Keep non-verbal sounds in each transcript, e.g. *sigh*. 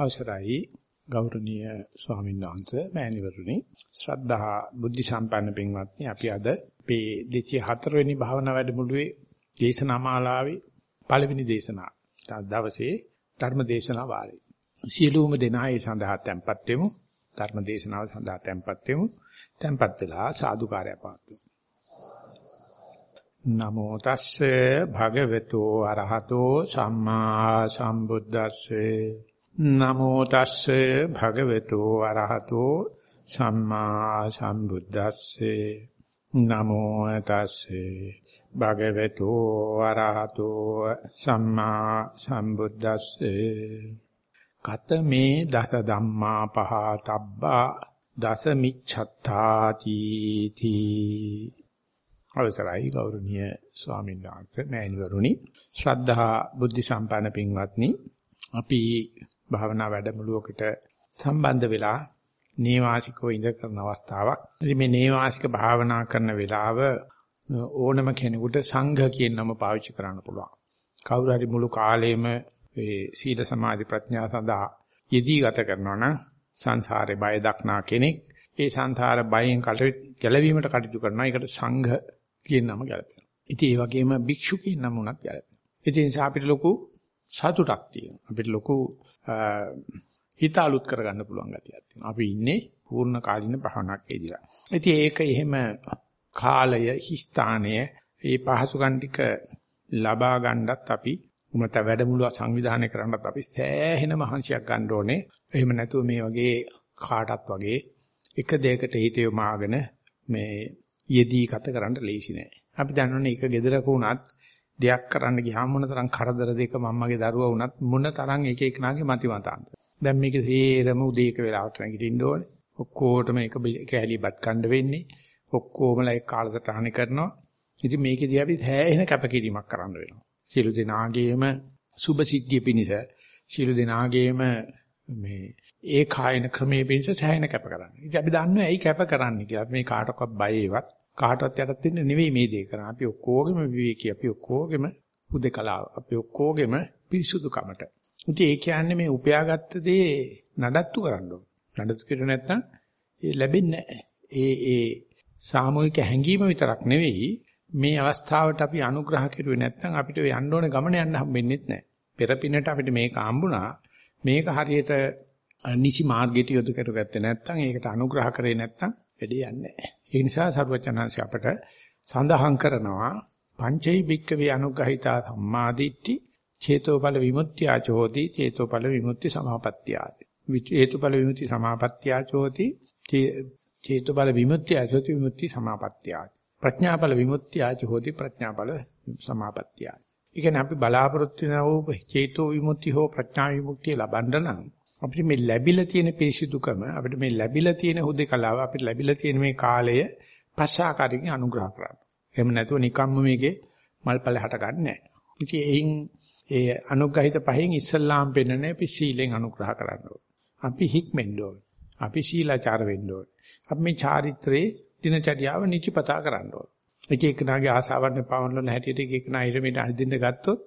අවසරයි ගෞරවනීය ස්වාමීන් වහන්සේ මෑණිවරුනි ශ්‍රද්ධා බුද්ධ සම්පන්න පින්වත්නි අපි අද මේ 204 වෙනි භාවනා වැඩමුළුවේ දේශනා මාලාවේ පළවෙනි දේශනාව. දවසේ ධර්ම දේශනා වාරේ. සියලුම දෙනා ඒ සඳහා tempත් වෙමු. ධර්ම දේශනාව සඳහා tempත් වෙමු. tempත් වෙලා සාදුකාරය පාත්තු. නමෝ තස්සේ භගවතු අරහතෝ සම්මා සම්බුද්දස්සේ නමෝ තස්සේ භගවතු අරහතෝ සම්මා සම්බුද්දස්සේ. නමෝ තස්සේ භගවතු අරහතෝ සම්මා සම්බුද්දස්සේ. කතමේ දස ධම්මා පහතබ්බා දස මිච්ඡත්තාති තී. අවසරයි ගෞරවනීය ස්වාමීන් වහන්සේ මෑණිවරුනි. ශ්‍රද්ධා බුද්ධ සම්පන්න පින්වත්නි අපි භාවනා වැඩමුළුවකට සම්බන්ධ වෙලා නේවාසිකව ඉඳ කරන අවස්ථාවක්. ඉතින් මේ නේවාසික භාවනා කරන වෙලාව ඕනම කෙනෙකුට සංඝ කියන නම පාවිච්චි කරන්න පුළුවන්. කවුරු හරි මුළු කාලෙම මේ සීල සමාධි ප්‍රඥා සඳහා යෙදී ගත කරනවා නම් සංසාරේ බය දක්නා කෙනෙක් ඒ සංසාර බයෙන් ගැලවීමට කටයුතු කරනවා. ඒකට සංඝ කියන නම ගැලපෙනවා. ඉතින් ඒ වගේම භික්ෂු කියන නම උනත් ගැලපෙනවා. ඉතින් අපිට ලොකු සතුටක් තියෙනවා. අපිට ලොකු හිත අලුත් කරගන්න පුළුවන් ගතියක් තියෙනවා. අපි ඉන්නේ පූර්ණ කාලින භවණක් එදිලා. ඉතින් ඒක එහෙම කාලය, ස්ථානය, මේ පහසුකම් ටික ලබා ගන්නත් අපි උමත වැඩමුළුව සංවිධානය කරන්නත් අපි සෑහෙන මහන්සියක් ගන්න ඕනේ. එහෙම නැතුව මේ වගේ කාටත් වගේ එක දෙයකට හිත යොමාගෙන මේ යෙදී ගත කරන්න ලේසි නෑ. අපි දන්නවනේ එක gedaraක වුණත් දෙයක් කරන්න ගියාම මොන තරම් කරදර දෙක මම්මගේ දරුවා වුණත් මොන තරම් එක එකනාගේ මති මතාන්තර. දැන් මේක සේරම උදේ එක වෙලාවට නැගිටින්න ඕනේ. ඔක්කොටම එක එක හැලියපත් ගන්න වෙන්නේ. ඔක්කොමලා ඒ කාලසටහන කරනවා. ඉතින් මේකේදී අපි හැයෙන කැපකිරීමක් කරන්න වෙනවා. සියලු දෙනාගේම සුභ සිද්ධිය පිණිස සියලු දෙනාගේම මේ ඒ කායන ක්‍රමයේ පිණිස සෑහෙන කැප කරන්නේ. ඉතින් අපි දන්නවා ඇයි කැප කරන්නේ කියලා. මේ කාටවත් බය ඒවත් කාටවත් යටත් වෙන්න නෙවෙයි මේ දේ කරන්නේ. අපි ඔක්කොගෙම විවේකී, අපි ඔක්කොගෙම හුදකලාව, අපි ඔක්කොගෙම පිරිසුදුකමට. ඉතින් ඒ කියන්නේ මේ උපයාගත්ත දේ නඩත්තු කරන්න ඕන. නඩත්තු කෙරුව නැත්නම් ඒ ලැබෙන්නේ නැහැ. ඒ ඒ සාමූහික හැඟීම විතරක් නෙවෙයි මේ අවස්ථාවට අපි අනුග්‍රහ කෙරුවේ නැත්නම් අපිට යන්න ඕන ගමන යන්න හම්බෙන්නේ නැහැ. පෙරපිනට අපිට මේක හම්බුණා. මේක හරියට නිසි මාර්ගයට යොදු කරුගත්තේ නැත්නම් ඒකට අනුග්‍රහ කරේ නැත්නම් වැඩේ යන්නේ නැහැ. ඒ නිසා සරුවචනංශ අපට සඳහන් කරනවා පංචෛ භික්කවේ අනුග්‍රහිතා සම්මාදිට්ඨි චේතෝපල විමුක්තියචෝති චේතෝපල විමුක්ති සමාපත්තියාති. චේතෝපල විමුක්ති සමාපත්තියචෝති චේතෝපල විමුක්තියචෝති විමුක්ති සමාපත්තියාති. ප්‍රඥාපල විමුක්තියචෝති ප්‍රඥාපල සමාපත්තියාති. ඒ කියන්නේ අපි බලාපොරොත්තු වෙන වූ චේතෝ විමුක්ති හෝ ප්‍රඥා විමුක්තිය ලබන්න නම් අපිට මේ ලැබිලා තියෙන පිරිසිදුකම අපිට මේ ලැබිලා තියෙන හුදේකලාව අපිට ලැබිලා තියෙන මේ කාලය පස්සාකාරයෙන් අනුග්‍රහ කරන්න. එහෙම නැතුව නිකම්ම මේකේ මල්පල හට ගන්න නැහැ. ඉතින් එයින් ඒ අනුග්‍රහිත පහෙන් ඉස්සල්ලාම් පෙන්නනේ අපි සීලෙන් අනුග්‍රහ කරන්න ඕනේ. අපි හික්මෙන්න ඕනේ. අපි සීලාචාර වෙන්න ඕනේ. අපි මේ චාරිත්‍රයේ දිනචරියාව නිචිපතා කරන්න ඕනේ. එක එකනාගේ ආසාවන් පවන්වල හැටියට එක එකනා ඉරමිට අදින්න ගත්තොත්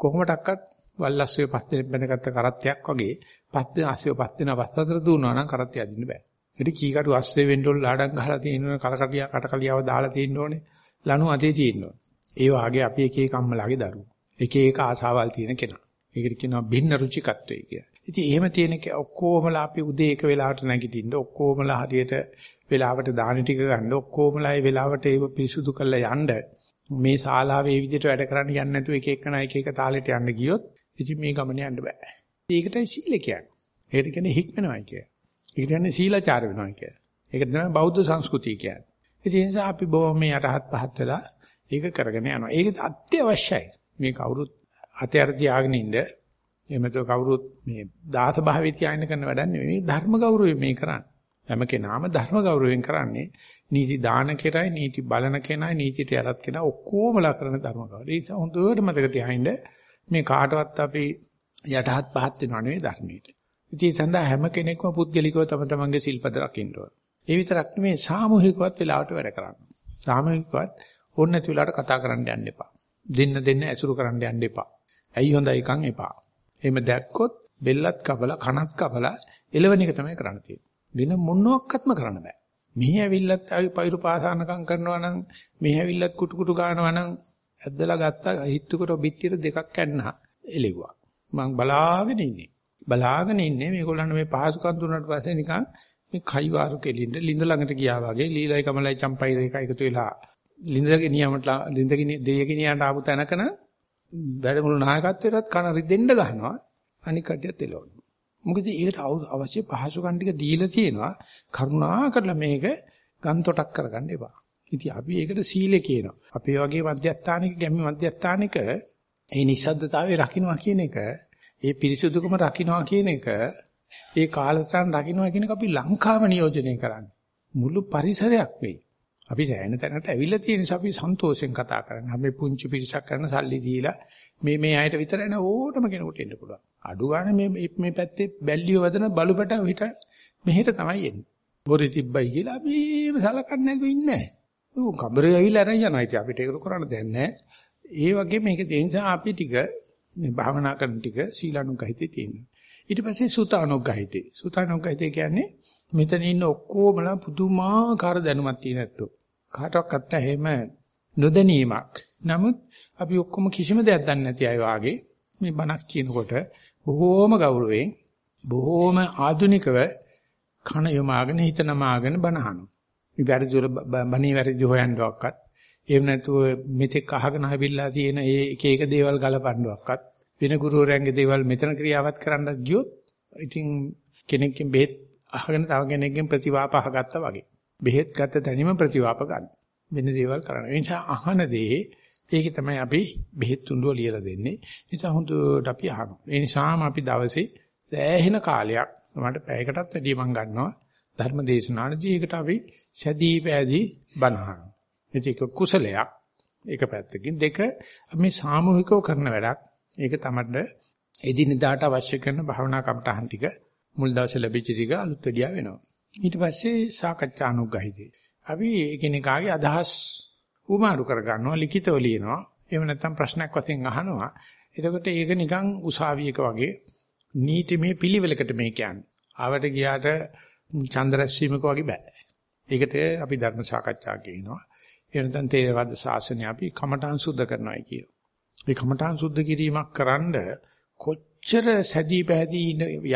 කොහොමඩක්වත් වල්ලස්සේ පස් දෙනෙක් බැඳගත්ත කරත්තයක් වගේ පස් දෙන අස්සෙ පස් දෙන පස් අතර දුවනවා නම් කරත්තය අදින්න බෑ. ඉතින් කීකටු අස්සේ වෙන්න ඕන ලාඩම් ගහලා තියෙනවනේ කලකටියා කටකලියාව දාලා තියෙන්න ඕනේ. ලනු අතේ තියෙන්න ඕනේ. ඒ වාගේ අපි එක එක අම්මලාගේ දරුවෝ. එක එක ආසාවල් තියෙන කෙනා. ඒකට කියනවා භින්න රුචිකත්වය කියලා. ඉතින් එහෙම තියෙන ඔක්කොමලා අපි උදේ එක වෙලාවට නැගිටින්න ඔක්කොමලා හරියට වෙලාවට දාන ටික ගන්න ඔක්කොමලා ඒ වෙලාවට ඒව පිරිසුදු කරලා යන්න මේ ශාලාවේ මේ විදිහට වැඩ කරන්න යන්නේ නැතුව එක එකනා එක එක තාලෙට යන්න ගියොත් ඉතින් මේ ගමන යන්න බෑ. ඒකටයි සීල කියන්නේ. ඒකට කියන්නේ හික්මනවයි කියන්නේ. ඒකට කියන්නේ සීලාචාර වෙනවා කියන්නේ. ඒක තමයි බෞද්ධ සංස්කෘතිය කියන්නේ. ඒ නිසා අපි බොහොම මේ යටහත් පහත් වෙලා ඒක කරගෙන යනවා. ඒක අත්‍යවශ්‍යයි. මේ කවුරුත් අතේ අර තියාගෙන ඉන්න එහෙමද කවුරුත් මේ දාස භාවයේ තියාගෙන කරන වැඩක් නෙවෙයි. ධර්ම ගෞරවය මේ කරන්නේ. හැම කෙනාම ධර්ම ගෞරවයෙන් කරන්නේ නීති දාන කෙරයි නීති බලන කෙනයි නීතියට යටත් කෙනා ඔක්කොමලා කරන ධර්ම ගෞරවය. ඒ නිසා හොඳට මතක තියාගන්න මේ කාටවත් අපි යටහත් පහත් වෙනව නෙවෙයි ධර්මයට. ඉතින් සඳහා හැම කෙනෙක්ම පුද්ගලිකව තම තමන්ගේ සිල්පද රකින්න ඕන. ඒ විතරක් නෙවෙයි සාමූහිකවත් වෙලාවට වැඩ කරන්න. සාමූහිකවත් ඕන නැති වෙලාවට කතා කරන්න යන්න එපා. දෙන්න දෙන්න ඇසුරු කරන්න යන්න එපා. ඇයි හොඳයි කන් එපා. එහෙම දැක්කොත් බෙල්ලත් කපලා කනත් කපලා එලවණ එක තමයි කරන්න තියෙන්නේ. වෙන මොනක්වත්ම කරන්න බෑ. මෙහි ඇවිල්ලත් ආයි පයිරු පාසානකම් කරනවා නම් මෙහි ඇවිල්ලත් කුටු කුටු ගන්නවා නම් ඇද්දලා ගත්තා හිටුකට බිට්ටියට දෙකක් කැන්නා එලෙව්වා. මං බලාගෙන ඉන්නේ. බලාගෙන ඉන්නේ මේගොල්ලන් මේ පහසුකම් දුන්නාට පස්සේ නිකන් මේ කයි වාරු කෙලින්ද ලිඳ ළඟට ගියා වගේ ලීලයි කමලයි චම්පයි දෙක එකතු වෙලා ලිඳගෙන නියමට ලිඳගෙන දෙයකින් යන්න ආපු තැනකන වැඩමුළු නායකත්වයටත් කන රිදෙන්න ගහනවා අනික් කටියත් එළවනවා. මොකද ඒකට අවශ්‍ය පහසුකම් ටික දීලා තියෙනවා. කරුණා කරලා මේක ගන්තොටක් කරගන්න එපා. ඉතින් අපි ඒකට සීලය කියනවා. අපි වගේ මධ්‍යස්ථානික ගැම්මේ මධ්‍යස්ථානික ඒ නිස්සද්දතාවය රකින්නවා කියන එක, ඒ පිරිසුදුකම රකින්නවා කියන එක, ඒ කාලසටහන රකින්නවා කියන එක අපි ලංකාව නියෝජනය කරන්නේ. මුළු පරිසරයක් වෙයි. අපි සෑහෙන තැනකට ඇවිල්ලා තියෙන නිසා අපි සන්තෝෂෙන් කතා කරන්නේ. අපි පුංචි පිරිසක් කරන සල්ලි දීලා මේ මේ අයට විතරයි නෑ ඕටම කෙනෙකුට එන්න පුළුවන්. අඩු ගන්න මේ මේ පැත්තේ බැල්ලිය වදන බලුපට හිට මෙහෙට තමයි එන්නේ. බොරි තිබ්බයි කියලා අපි සලකන්නේ නැතුව ඉන්නේ නෑ. ඌ කබරේ ඇවිල්ලා අරන් යනවා. ඉතින් අපිට ඒක කරන්න දෙයක් නෑ. ඒ වගේ මේක ඒ නිසා අපි ටික මේ භාවනා කරන ටික සීලානුගහිතේ තියෙනවා. ඊට පස්සේ සුතානුගහිතේ. සුතානුගහිතේ කියන්නේ මෙතන ඉන්න ඔක්කොමලා පුදුමාකාර දැනුමක් තියෙන ඇත්තෝ. කාටවත් එහෙම නොදැනීමක්. නමුත් අපි ඔක්කොම කිසිම දෙයක් දන්නේ නැති අය වාගේ මේ බණක් කියනකොට බොහෝම ගෞරවයෙන් බොහෝම ආධුනිකව කන යොමාගෙන හිත නමාගෙන බණහන. මේ වැරදි වල බණේ වැරදි හොයන්නවක්වත් එහෙම නැතුව මෙතෙක් අහගෙන ආවිල්ලා තියෙන ඒ එක එක දේවල් ගලපන්නවක්වත් වෙන ගුරුවරයන්ගේ දේවල් මෙතන ක්‍රියාවත් කරන්න ගියොත් ඉතින් කෙනෙක්ගෙන් බෙහෙත් අහගෙන තව කෙනෙක්ගෙන් ප්‍රතිවාප අහගත්තා වගේ. බෙහෙත් ගත්ත තැනීම ප්‍රතිවාප ගන්න. වෙන දේවල් කරන්න. ඒ නිසා අහන දේ ඒකේ තමයි අපි බෙහෙත් තුඬුව ලියලා දෙන්නේ. ඒ නිසා හොඳට අපි අහනවා. ඒ නිසාම අපි දවසේ සෑහෙන කාලයක් මට පැයකටත් වැඩිය මම ගන්නවා ධර්ම දේශනාවලදී ඒකට අපි සැදී පෑදී බනහන. ඒක කුසලයක්. ඒක පැත්තකින් දෙක මේ සාමූහිකව කරන වැඩක්. ඒක තමයි එදිනදාට අවශ්‍ය කරන භාවනා කමටහන් ටික මුල් දවසේ ලැබිච්ච ටික අලුත් වෙඩියා වෙනවා. ඊට පස්සේ සාකච්ඡා අනුග්‍රහිතේ. අපි එකිනෙකාගේ අදහස් උමාරු කර ගන්නවා ලිඛිතව ලියනවා. එහෙම නැත්නම් ප්‍රශ්නයක් වශයෙන් අහනවා. එතකොට ඒක නිකන් උසාවියක වගේ නීතිමය පිළිවෙලකට මේ කියන්නේ. ආවට ගියාට චන්ද්‍රස්වීමක වගේ බෑ. ඒකට අපි ධර්ම සාකච්ඡා කියනවා. එහෙම නැත්නම් තේරවාද ශාසනය අපි කමඨාන් සුද්ධ කරනවායි කියනවා. මේ කමඨාන් සුද්ධ කිරීමක් කරන්ඩ කොච්චර සැදී පැහැදී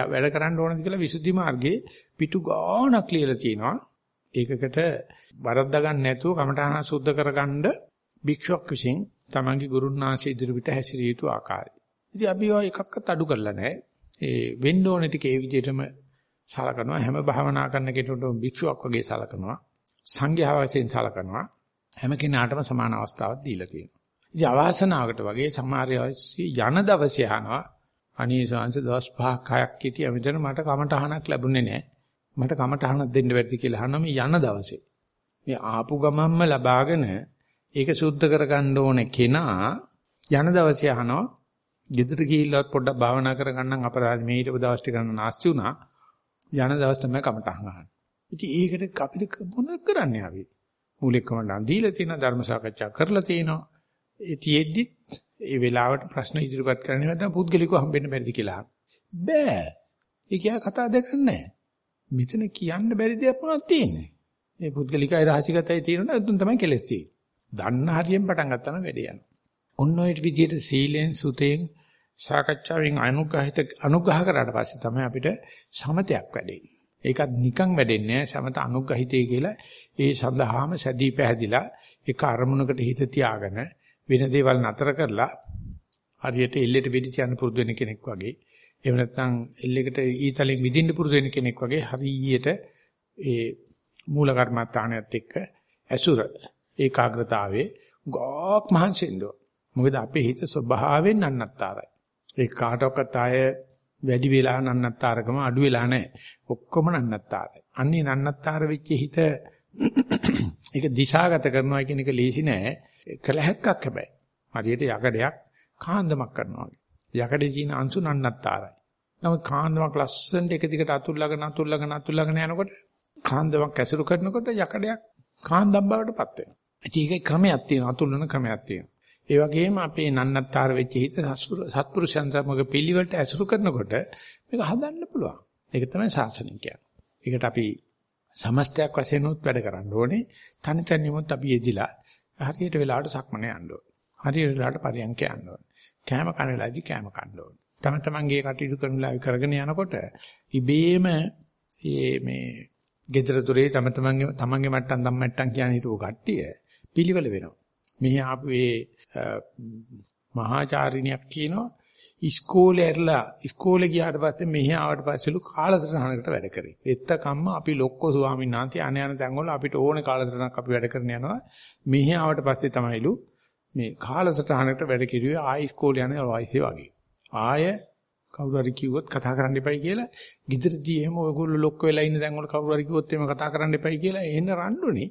වැඩ කරන්න ඕනද කියලා විසුද්ධි මාර්ගයේ පිටු ගාණක් ලියලා තියෙනවා. ඒකකට වරද්දා ගන්න නැතුව කමඨාන සුද්ධ කරගන්න භික්ෂුවක් විසින් තමන්ගේ ගුරුන්නාංශ ඉදිරියට හැසිරිය යුතු ආකාරය. ඉතින් අපි ඔය එකක්වත් අඩු කරලා නැහැ. ඒ වෙන්න ඕන ටික ඒ විදිහටම සලකනවා හැම භාවනා කරන කෙනෙකුටම භික්ෂුවක් වගේ සලකනවා. සංඝයා වශයෙන් සලකනවා. හැම කෙනාටම සමාන අවස්ථාවක් දීලා තියෙනවා. ඉතින් අවාසනාවකට වගේ සමහර යන දවසේ අහනවා අනේ ශාංශ දවස් 5ක් 6ක් හිටියා මෙතන මට කමටහනක් ලැබුණේ නැහැ. මට කමටහනක් දෙන්න බැරිද කියලා අහනවා මේ යන දවසේ. මේ ආපු ගමන්ම ලබාගෙන ඒක සුද්ධ කරගන්න ඕනේ කෙනා යන දවසේ අහනවා ගෙදර ගිහිල්ලවත් පොඩ්ඩක් භාවනා කරගන්නම් අපරාධ මේ ඊට දවස් ටික ගන්න නාස්ති වුණා. යන දවස් තමයි කමටහන් ගන්න. ඉතින් ඒකට අපිට මොන කරන්නේ අපි? මූලික කමටහන් දීලා තියෙන ධර්ම සාකච්ඡා කරලා තියෙනවා. ඒ තියෙද්දි ඒ වෙලාවට ප්‍රශ්න ඉදිරිපත් කරන්නේ නැත්නම් පුද්ගලිකව හම්බෙන්න බැරිද කියලා. බෑ. ඒ කියා කතා දෙකක් නැහැ. මෙතන කියන්න බැරි දෙයක් මොනවද තියෙන්නේ? මේ පුද්ගලිකයි රහසිගතයි තියෙනවා උතුම් තමයි කෙලස් තියෙන්නේ. දන්න හරියෙන් පටන් ගත්තා නම් වැඩේ යනවා. ඔන්න ඔය විදිහට සීලෙන් සුතෙන් සාකච්ඡාවෙන් අනුග්‍රහිත අනුග්‍රහ කරාට පස්සේ තමයි අපිට සමතයක් වැඩෙන්නේ. ඒකත් නිකන් වෙඩෙන්නේ නැහැ. සමත අනුග්‍රහිතය කියලා ඒ සඳහාම සැදී පැහැදිලා ඒක අරමුණකට හිත තියාගෙන වෙන දේවල් නතර කරලා හරියට එල්ලෙට වෙඩි තියන්න පුරුදු වෙන කෙනෙක් වගේ එහෙම නැත්නම් එල්ලෙකට ඊතලෙන් විදින්න පුරුදු වෙන කෙනෙක් වගේ හරියට ඒ මූල කර්මත්තාණයත් එක්ක ඇසුර ඒකාග්‍රතාවයේ ගෝක් මහන්සියෙන්දෝ මොකද අපේ හිත ස්වභාවයෙන් නන්නත්තරයි ඒ කාටවත් ආය වැඩි වෙලා නන්නත්තරකම අඩු වෙලා නැහැ ඔක්කොම නන්නත්තරයි අන්නේ නන්නත්තර වෙච්ච හිත *clears throat* ඒක දිශාගත කරනවා කියන එක ලේසි නෑ කලහක්ක් හැබැයි. හරියට යකඩයක් කාන්දමක් කරනවා වගේ. යකඩේ තියෙන අංශු නන්නත්තරයි. නමුත් කාන්දමක් ලස්සනට එක දිගට අතුල්ලාගෙන අතුල්ලාගෙන අතුල්ලාගෙන යනකොට කාන්දමක් ඇසුරු කරනකොට යකඩයක් කාන්දම් බවටපත් වෙනවා. ඒක ක්‍රමයක් තියෙනවා අතුල්ලන ක්‍රමයක් තියෙනවා. ඒ වගේම අපේ නන්නත්තර වෙච්ච හිත සත්පුරුෂයන් සමග පිළිවෙලට ඇසුරු කරනකොට මේක හදන්න පුළුවන්. ඒක තමයි ශාසනය කියන්නේ. ඒකට අපි සමස්තයක් වශයෙන් උත් වැඩ කරන්න ඕනේ. තනි තනියමත් අපි යෙදිලා හරියට වෙලාවට සක්මන යන්න ඕනේ. හරියට වෙලාවට පරියන්ක යන්න ඕනේ. කෑම කන වෙලාවදී කෑම කන්න ඕනේ. තම තමන්ගේ කටයුතු කරන වෙලාවෙ කරගෙන යනකොට ඉබේම මේ මේ gedara dore තම තමන්ගේ තමන්ගේ මට්ටම් ධම් මට්ටම් කියන හිතුව කට්ටිය පිළිවෙල වෙනවා. මෙහි ආපු ඒ මහාචාරිණියක් කියනවා ඉස්කෝලේ ඇරලා ඉස්කෝලේ ගියාට පස්සේ මෙහි ආවට පස්සෙලු කාලසටහනකට වැඩ කරේ. එත්තකම්ම අපි ලොක්කෝ ස්වාමීන් වහන්සේ අන යන තැන් වල අපිට ඕනේ කාලසටහනක් අපි වැඩ කරන යනවා. මෙහි ආවට පස්සේ තමයිලු මේ කාලසටහනකට වැඩ කිරුවේ ආයි ඉස්කෝලේ යන වයසේ වගේ. ආය කවුරු හරි කිව්වොත් කතා කරන්න එපයි කියලා ගිදරදී එහෙම ඔයගොල්ලෝ ලොක්ක වෙලා ඉන්න තැන් වල කවුරු හරි කිව්වොත් එහෙම කතා කරන්න එපයි කියලා එන්න රණ්ඩුනේ.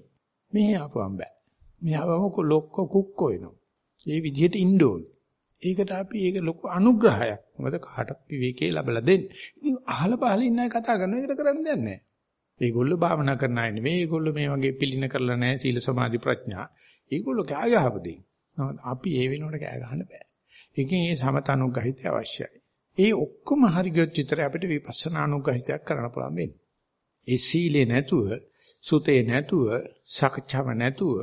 මෙහි ආපුවම් බෑ. මෙහි ආවම ලොක්ක කුක්කෝ එනවා. ඒ විදිහට ඉන්න ඕනේ. ඒකට අපි ඒක ලොකු අනුග්‍රහයක්. මොකද කාටත් විවේකේ ලැබලා දෙන්න. ඉතින් අහල පහල ඉන්න අය කතා කරන එකට කරන්න දෙයක් නැහැ. ඒගොල්ලෝ භාවනා කරන අය නෙවෙයි. ඒගොල්ලෝ මේ වගේ පිළින කරලා නැහැ සීල සමාධි ප්‍රඥා. ඒගොල්ලෝ කෑ ගහපදින්. අපි ඒ වෙනුවට කෑ ගහන්න බෑ. ඒකෙන් මේ සමතනුග්‍රහිතය අවශ්‍යයි. ඒ ඔක්කොම හරි ගියොත් විතරයි අපිට විපස්සනා අනුග්‍රහිතයක් කරන්න පුළුවන් වෙන්නේ. ඒ සීලේ නැතුව සුතේ නැතුව සකච්ඡාව නැතුව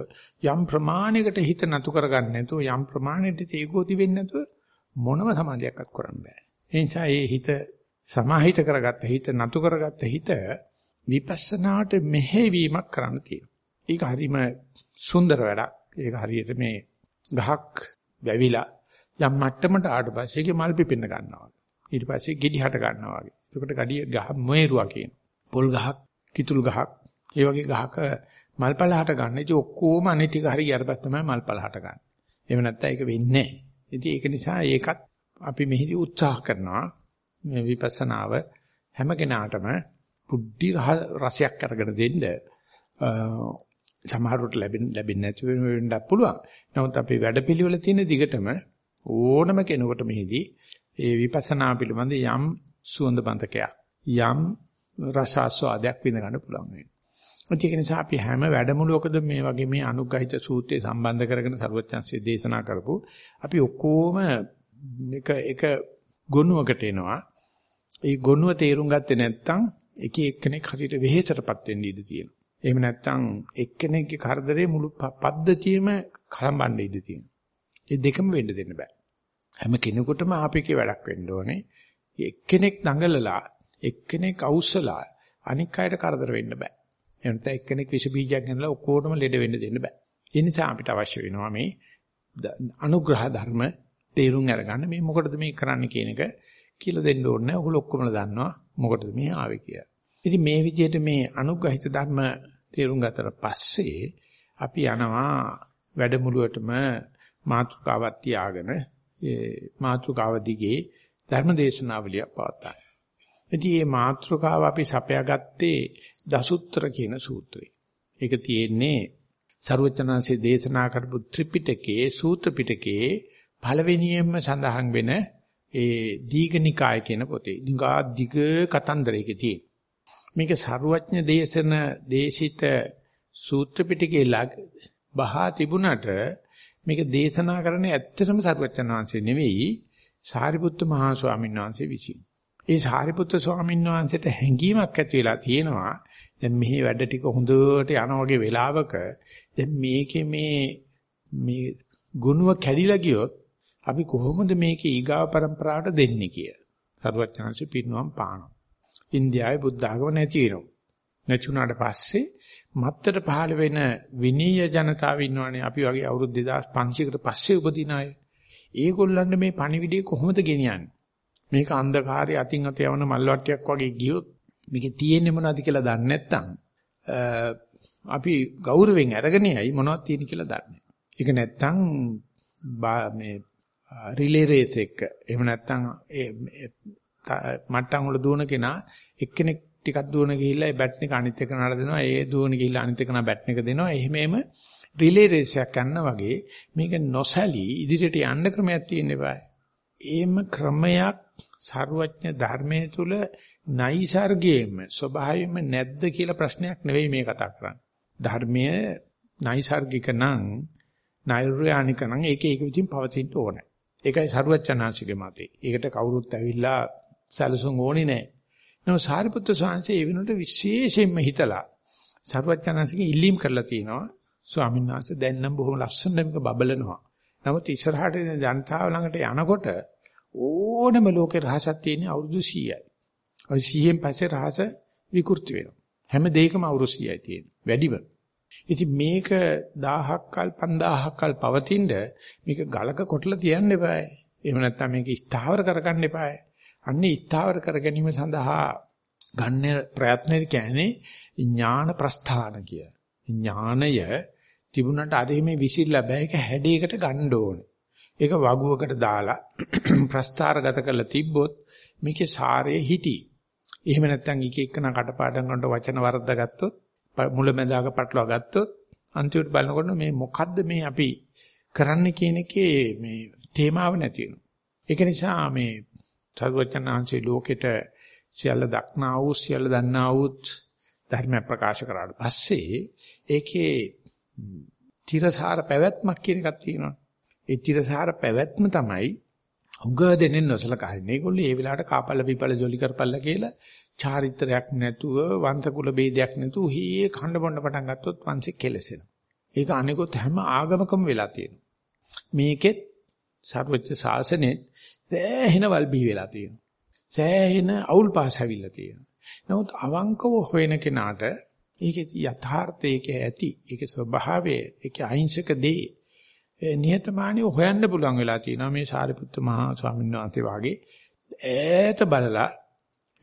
යම් ප්‍රමාණයකට හිත නතු කරගන්න නැතුව යම් ප්‍රමාණයකට ඒකෝති වෙන්නේ නැතුව මොනම සමාධියක්වත් කරන්න බෑ. ඒ නිසා මේ හිත සමාහිත කරගත්ත හිත නතු කරගත්ත හිත විපස්සනාට මෙහෙවීමක් කරන්න තියෙනවා. ඒක හරිම සුන්දර වැඩක්. ඒක හරියට මේ ගහක් වැවිලා යම් මට්ටමකට ආවට පස්සේ ඒකේ මල් පිපෙන්න ගන්නවා. ඊට පස්සේ ගෙඩි හට ගන්නවා වගේ. එතකොට ගඩිය ගහ මොේරුවා කියන. පොල් ගහක්, කිතුල් ගහක්, ඒ වගේ ගහක මල්පල හට ගන්න. ඉතින් ඔක්කොම අනිත් ටික හරි ගියාට පස්සේ තමයි මල්පල හට ගන්න. එහෙම නැත්නම් ඒක වෙන්නේ නැහැ. ඉතින් ඒක නිසා ඒකත් අපි මෙහිදී උත්සාහ කරනවා මේ විපස්සනාව හැම කෙනාටම පුද්ධි රසයක් අරගෙන දෙන්න සමහරවට ලැබෙන්න ලැබෙන්නේ නැති වෙන්න පුළුවන්. නමුත් අපේ වැඩපිළිවෙල තියෙන දිගටම ඕනම කෙනෙකුට මෙහිදී ඒ විපස්සනා පිළිබඳ යම් සුවඳ බඳකයක් යම් රස ආස්වාදයක් විඳ ගන්න පුළුවන් වෙනවා. ඒක නිසා අපි හැම වැඩමුළුවකද මේ වගේ මේ අනුග්‍රහිත සූත්‍රය සම්බන්ධ කරගෙන සර්වඥාන්සේ දේශනා කරපු අපි ඔක්කොම එක එක ගොනුවකට එනවා. ඒ ගොනුව තේරුම් ගත්තේ නැත්නම් එක එක්කෙනෙක් හරියට වෙහෙසටපත් වෙන්න ඉඩ තියෙනවා. එහෙම නැත්නම් එක්කෙනෙක්ගේ කරදරේ මුළු පද්ධතියම කලඹන්න ඉඩ තියෙනවා. ඒ දෙකම වෙන්න දෙන්න බෑ. හැම කෙනෙකුටම ආපේකේ වැඩක් වෙන්න ඕනේ. එක්කෙනෙක් දඟලලා එක්කෙනෙක් අවුස්සලා අනික් අයට කරදර වෙන්න බෑ. එහෙනම් එක්කෙනෙක් විස බීජයක් ගෙනලා ඔක්කොටම ලෙඩ වෙන්න දෙන්න බෑ. ඒ නිසා අපිට අවශ්‍ය වෙනවා මේ අනුග්‍රහ ධර්ම තේරුම් අරගන්න මේ මොකටද මේ කරන්න කියන එක කියලා දෙන්න ඕනේ. ඔයගොල්ලෝ ඔක්කොමලා දන්නවා මොකටද මේ ආවේ කියලා. ඉතින් මේ විදිහට මේ අනුග්‍රහිත ධර්ම තේරුම් ගතට පස්සේ අපි යනවා වැඩමුළුවටම මාතෘකාවක් තියාගෙන ඒ මාතෘකාව දිගේ ධර්ම දේශනාවලිය පවත්තා. ඉතින් මේ මාත්‍රකාව අපි සපයාගත්තේ දසුත්‍ර කියන සූත්‍රේ. ඒක තියෙන්නේ ਸਰුවචනාංශයේ දේශනා කරපු ත්‍රිපිටකයේ සූත්‍ර පිටකයේ පළවෙනියෙන්ම සඳහන් වෙන ඒ දීඝනිකාය කියන පොතේ. දීඝා දිග කතන්දරයකේ තියෙන. මේක ਸਰුවඥ දේශන දේශිත සූත්‍ර පිටකයේ ළඟ බහා තිබුණට මේක දේශනා කරන්නේ ඇත්තටම සරුවචන වහන්සේ නෙවෙයි සාරිපුත්ත මහා ස්වාමීන් වහන්සේ විසින්. ඒ සාරිපුත්ත ස්වාමීන් වහන්සේට හැඟීමක් ඇති වෙලා තියෙනවා. දැන් මෙහි වැඩ ටික හොඳට යන වගේ වෙලාවක දැන් මේකේ මේ මේ ගුණව කැඩිලා ගියොත් අපි කොහොමද මේකේ ඊගාව પરම්පරාවට දෙන්නේ කියලා. සරුවච්චන්සේ පිරිනුවම් පානවා. ඉන්දියාවේ බුද්ධ ආගම නැති වෙනවා. නැති වුණාට පස්සේ මත්තර පහළ වෙන විනීය ජනතාව ඉන්නවනේ අපි වගේ අවුරුදු 2500කට පස්සේ උපදින අය. ඒගොල්ලන්ට මේ පණිවිඩය කොහොමද ගෙනියන්නේ? මේක අන්ධකාරයේ අතින් අත යවන මල්වට්ටියක් වගේ ගියොත් මේකේ තියෙන්නේ මොනවද කියලා දන්නේ නැත්නම් අපි ගෞරවයෙන් අරගෙන යයි මොනවද තියෙන කියලා දන්නේ. ඒක නැත්නම් මේ රිලේ රේස් එක එහෙම නැත්නම් මට්ටම් වල දුවන කෙනා එක්කෙනෙක් ටිකක් දුවන ගිහිල්ලා ඒ බැට් එක අනිත් එක නඩ දෙනවා. ඒ දුවන ගිහිල්ලා අනිත් එක නා බැට් එක දෙනවා. එහෙමම රිලේ රේස් එකක් යනවා වගේ මේක නොසැලී ඉදිරියට යන්න ක්‍රමයක් තියෙන්න බෑ. ඒම ක්‍රමයක් ਸਰුවඥ ධර්මයේ තුල නයිසර්ගයේම ස්වභාවයෙන්ම නැද්ද කියලා ප්‍රශ්නයක් නෙවෙයි මේ කතා කරන්නේ. ධර්මයේ නයිසර්ගික නම් නෛර්යානික නම් ඒක ඒක විදිහින් පවතින්න ඕනේ. ඒකයි සරුවච්චනාංශිකේ මතේ. ඒකට කවුරුත් ඇවිල්ලා සැලසුම් ඕනේ නැහැ. නමුත් සාරිපුත්‍ර ස්වාමීන් ඒ වෙනුවට විශේෂයෙන්ම හිතලා සරුවච්චනාංශිකේ ඉල්ලීම් කරලා තිනවා. ස්වාමීන් වහන්සේ දැන් නම් බොහොම ලස්සනට මේක බබලනවා. නමුත් ඉස්සරහට ජනතාව ළඟට යනකොට ඕනම ලෝකේ රහසක් තියෙන අවුරුදු 100යි. ඔය 100න් පස්සේ රහස විකෘති වෙනවා. හැම දෙයකම අවුරුදු 100යි තියෙන්නේ. වැඩිම. ඉතින් මේක 1000ක් කල් 5000ක් කල් පවතිනද මේක ගලක කොටලා තියන්න එපායි. එහෙම නැත්නම් මේක ස්ථාවර කරගන්න එපායි. අන්නේ ස්ථාවර කර ගැනීම සඳහා ගන්න ප්‍රයත්නෙ කියන්නේ ඥාන ප්‍රස්ථාන කිය. ඥානය තිබුණාට අද මේ විසිරලා බෑ ඒක හැඩයකට ගන්න ඕනේ. ඒක වගුවකට දාලා *clears throat* ප්‍රස්ථාරගත කරලා තිබ්බොත් මේකේ සාරයේ හිටි. එහෙම නැත්නම් එක එකන කටපාඩම් වලට වචන වර්ධ ගත්තොත් මුලැමැදාක පටලවා ගත්තොත් අන්තිමට බලනකොට මේ මොකද්ද මේ අපි කරන්න කියන එකේ මේ තේමාව නැති වෙනවා. ඒක නිසා මේ සර්වඥාන්සේ ලෝකෙට සියල්ල දක්නා වූ සියල්ල දන්නා වූ ධර්ම ප්‍රකාශ කරාට පස්සේ ඒකේ තිරසාර පැවැත්මක් කියන එකක් තියෙනවා. ඒ තිරසාර පැවැත්ම තමයි උග දෙන්නේ නොසලකා හරිනේ. ඒගොල්ලෝ ඒ වෙලාවට කාපල්ල පිපල්ල ජොලි කරපල්ලා කියලා චාරිත්‍රයක් නැතුව වංශ කුල ભેදයක් නැතුව හී කණ්ඩ බොන්න පටන් ගත්තොත් වංශෙ කෙලසෙනවා. ඒක අනිකොත් හැම ආගමකම වෙලා තියෙනවා. මේකෙත් සර්වච්ඡ ශාසනේ සෑහෙන වල්බී වෙලා තියෙනවා. සෑහෙන අවුල් පාස් හැවිල්ලා තියෙනවා. නමුත් අවංකව හොයන කෙනාට ඒකේ යථාර්ථය ඒකේ ඇති. ඒකේ ස්වභාවය, ඒකේ අහිංසක දේ නිහතමානීව හොයන්න පුළුවන් වෙලා තියෙනවා මේ සාරිපුත්ත මහා ස්වාමීන් වහන්සේ වාගේ ඈත බලලා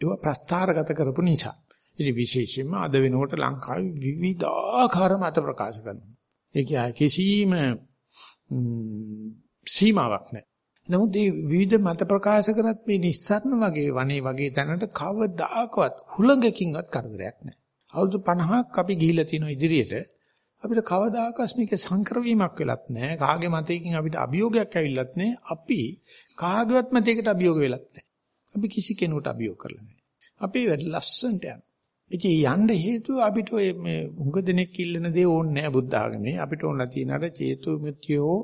ඒව ප්‍රස්ථාරගත කරපු නිසා. ඉතින් විශේෂයෙන්ම අද වෙනකොට ලංකාවේ විවිධාකාර මත ප්‍රකාශ කරනවා. ඒක කිසිම සීමාවක් නැහැ. නමුත් මේ විවිධ මත ප්‍රකාශ කරත් මේ නිස්සාරණ වගේ වනේ වගේ තැනට කවදාකවත් හුළඟකින්වත් කරදරයක් නැහැ. අවුරුදු 50ක් අපි ගිහිල්ලා තියෙන ඉදිරියට අපිට කවදාකවත් මේක සංකර වීමක් වෙලත් නැහැ. කාගේ මතයකින් අපිට අභියෝගයක් ඇවිල්ලත් නැහැ. අපි කාගේවත් මතයකට අභියෝග වෙලත් නැහැ. අපි කිසි කෙනෙකුට අභියෝග කරලා නැහැ. අපේ වැඩ ලස්සනට යනවා. ඉතින් යන්න හේතුව අපිට ඔය මේ හුඟ දෙනෙක් ඉල්ලන දේ ඕනේ නැහැ බුද්ධ ආගමේ. අපිට ඕන තියෙන අර චේතු මුත්‍යෝ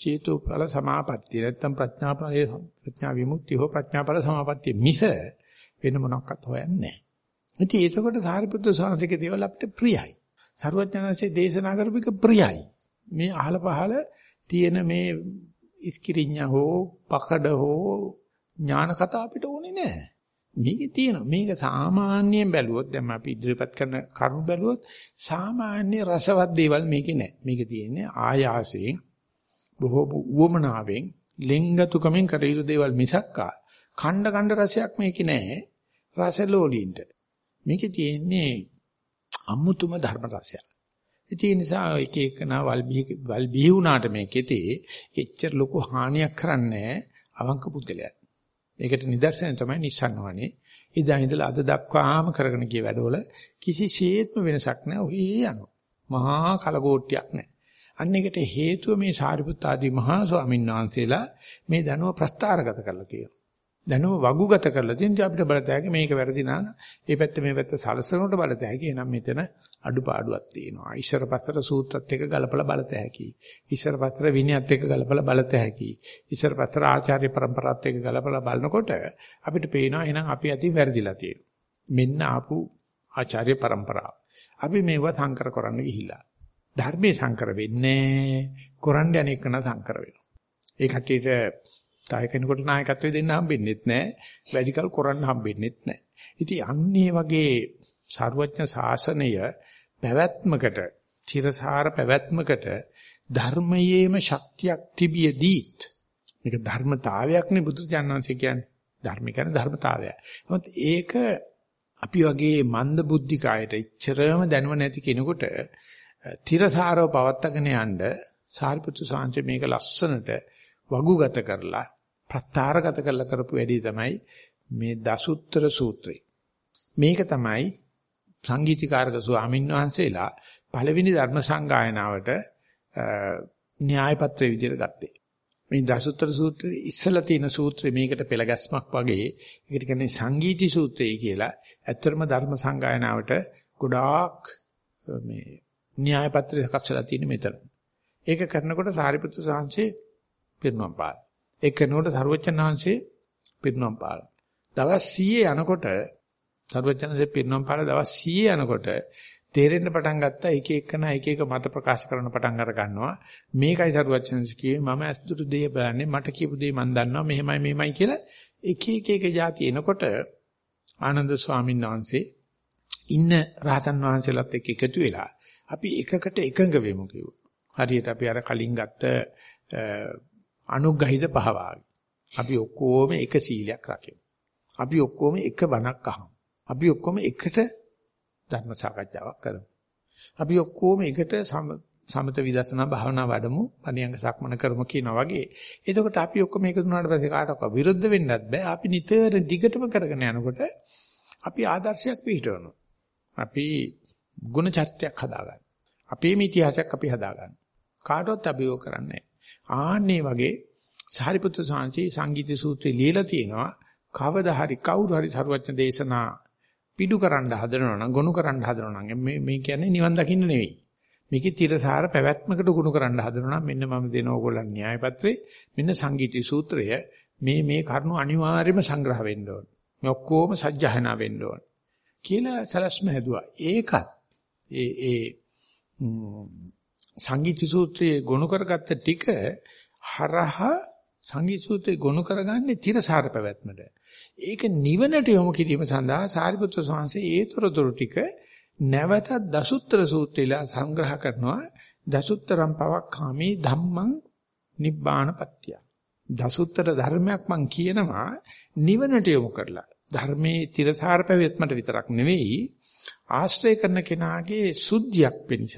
චේතුඵල සමාපත්තිය. නැත්තම් ප්‍රඥා ඵලයේ ප්‍රඥා විමුක්තිය හෝ ප්‍රඥා ඵල සමාපත්තිය මිස වෙන මොනක්වත් හොයන්නේ නැහැ. ඉතින් ඒකකොට සාරිපුත්‍ර ස්වාමීන්ගේ දේවල් අපිට ප්‍රියයි. සරුවඥාන්සේ දේශනා කරපු එක ප්‍රියයි. මේ අහල පහල තියෙන මේ ඉස්කිරිඤ්ඤා හෝ පකඩ හෝ ඥාන කතා අපිට ඕනේ නැහැ. මේකේ තියෙනවා. මේක සාමාන්‍යයෙන් බැලුවොත් දැන් අපි ඉදිරිපත් කරන කරුණු බැලුවොත් සාමාන්‍ය රසවත් දේවල් මේකේ නැහැ. මේකේ තියෙන්නේ ආයාසයෙන් බොහෝ උවමනාවෙන් ලෙන්ගතුකමින් කර යුතු දේවල් මිසක්කා ඛණ්ඩ ඛණ්ඩ රසයක් මේකේ නැහැ. රසලෝලීන්ට. මේකේ තියෙන්නේ අමුතුම ධර්ම රසයක්. ඒ නිසා එක එකනා වල් බිහි වල් බිහි වුණාට මේකෙතේ එච්චර ලොකු හානියක් කරන්නේ අවංක පුද්ගලයා. ඒකට නිදර්ශනය තමයි නිසංවනේ. ඉදා ඉඳලා අද දක්වාම කරගෙන ගිය වැඩවල කිසිසේත්ම වෙනසක් නැහැ. ඔහි යනවා. මහා කලගෝට්ටියක් නැහැ. අන්න ඒකට හේතුව මේ සාරිපුත් ආදී මහා ස්වාමීන් වහන්සේලා මේ දැනුව ප්‍රස්තාරගත කරලා තියෙනවා. දැනුම වගුගත කරලා තියෙනවා අපිට බලතැකි මේක වැරදි නා ඒ පැත්ත මේ පැත්ත සලසනකොට බලතැකි එනම් මෙතන අඩුපාඩුවක් තියෙනවා. ඉස්සර පතර සූත්‍රත් එක්ක ගලපලා බලතැකි ඉස්සර පතර විනයත් එක්ක ගලපලා බලතැකි ඉස්සර පතර ආචාර්ය પરම්පරාත් එක්ක ගලපලා බලනකොට අපිට පේනවා එහෙනම් අපි අතින් වැරදිලා තියෙනවා. මෙන්න ආපු ආචාර්ය પરම්පරාව අපි මේවා සංකර කරන්න ගිහිල්ලා. ධර්මයේ සංකර වෙන්නේ කොරන්නේ අනේකන සංකර වෙනවා. ඒ කටියට තව කෙනෙකුට නායකත්වය දෙන්න හම්බෙන්නෙත් නැහැ. වැඩිකල් කරන්න හම්බෙන්නෙත් නැහැ. ඉතින් අන්නේ වගේ ਸਰුවඥ ශාසනය පැවැත්මකට, චිරසාර පැවැත්මකට ධර්මයේම ශක්තියක් තිබියදීත් මේක ධර්මතාවයක් නේ බුදුචානන්සේ කියන්නේ. ධර්ම කියන්නේ ධර්මතාවය. නමුත් ඒක අපි වගේ මන්ද බුද්ධිකායට ඉච්චරම දැනුව නැති කෙනෙකුට තිරසාරව පවත්තගෙන යන්න සාරිපුත්තු සාංශ මේක ලස්සනට වගුගත කරලා ප්‍රත්‍යාරගත කරලා කරපු වැඩේ තමයි මේ දසුත්තර සූත්‍රය. මේක තමයි සංගීතීකාරක ස්වාමීන් වහන්සේලා පළවෙනි ධර්ම සංගායනාවට න්‍යාය පත්‍රයේ විදිහට ගත්තේ. මේ දසුත්තර සූත්‍රයේ ඉස්සලා තියෙන සූත්‍රය මේකට පෙළගැස්මක් වගේ ඒකට කියන්නේ සංගීති සූත්‍රය කියලා. ඇත්තටම ධර්ම සංගායනාවට ගොඩාක් මේ න්‍යාය පත්‍රය සකස් වෙලා තියෙන මෙතන. ඒක කරනකොට සාරිපුත්‍ර සාංශේ පිරිනුවම් පාල. ඒක කරනකොට සරුවච්චන් වහන්සේ පිරිනුවම් පාල. දවස් 100 යනකොට සරුවච්චන්සේ පිරිනුවම් පාල දවස් 100 යනකොට තේරෙන්න පටන් ගත්තා එක එකන එක එක මත ප්‍රකාශ කරන පටන් අර ගන්නවා මේකයි සරුවච්චන්සේ කියේ මම ඇස්දුරු දෙය බලන්නේ මට කියපු දේ මම දන්නවා මෙහෙමයි මෙහෙමයි කියලා එක එක එක જાති එනකොට ආනන්ද ස්වාමීන් වහන්සේ ඉන්න රහතන් වහන්සේලාත් එක්ක එකතු වෙලා අපි එකකට එකඟ වෙමු කිව්වා. හරියට අපි අර කලින් ගත්ත අනුග්‍රහිත පහවාගේ. අපි ඔක්කොම එක සීලයක් රකිමු. අපි ඔක්කොම එක බණක් අහමු. අපි ඔක්කොම එකට ධර්ම සාකච්ඡාවක් කරමු. අපි ඔක්කොම එකට සමත විදර්ශනා භාවනා වඩමු, පණියංග සක්මන කරමු කියනවා වගේ. එතකොට අපි ඔක්කොම එකතු වුණාට පස්සේ කාටවත් විරුද්ධ වෙන්නත් බෑ. අපි නිතර දිගටම කරගෙන යනකොට අපි ආදර්ශයක් පිළිටවනවා. අපි ගුණ චර්යාවක් හදාගන්න. අපේ මේ ඉතිහාසයක් අපි හදාගන්න. කාටවත් අභියෝග කරන්නේ ආන්නේ වගේ සාරිපුත්‍ර සාංචි සංගීත සූත්‍රය ලියලා තියෙනවා. කවදා හරි කවුරු හරි සරුවචන දේශනා පිටු කරන්න හදනවා නම් ගොනු කරන්න හදනවා නම් මේ මේ කියන්නේ නිවන් දකින්න නෙවෙයි. මේකේ තිරසාර පැවැත්මකට ගුණ කරන්න හදනවා නම් මෙන්න මම දෙන ඕගොල්ලන් න්‍යාය පත්‍රේ මෙන්න සංගීති සූත්‍රය මේ මේ කරුණු අනිවාර්යයෙන්ම සංග්‍රහ වෙන්න ඕන. මේ ඔක්කොම සජ්ජහනා වෙන්න ඕන. කියලා සලස්ම හැදුවා. ඒකත් ඒ ඒ සංගීත සූත්‍රයේ ගොනු කරගත්ත ටික හරහා සංගීත සූත්‍රයේ ගොනු කරගන්නේ තිරසාර පැවැත්මට. ඒක නිවනට යොමු කිරීම සඳහා සාරිපුත්‍ර ස්වාමීන් ඒතරතුරු ටික නැවතත් දසුත්තර සූත්‍රයලා සංග්‍රහ කරනවා. දසුත්තරම් පවක්ඛාමි ධම්මං නිබ්බානපත්‍ය. දසුත්තර ධර්මයක් මං කියනවා නිවනට යොමු කරලා. ධර්මයේ තිරසාර පැවැත්මට විතරක් නෙවෙයි ආශ්‍රය කරන කෙනාගේ සුද්ධියක් වෙනස.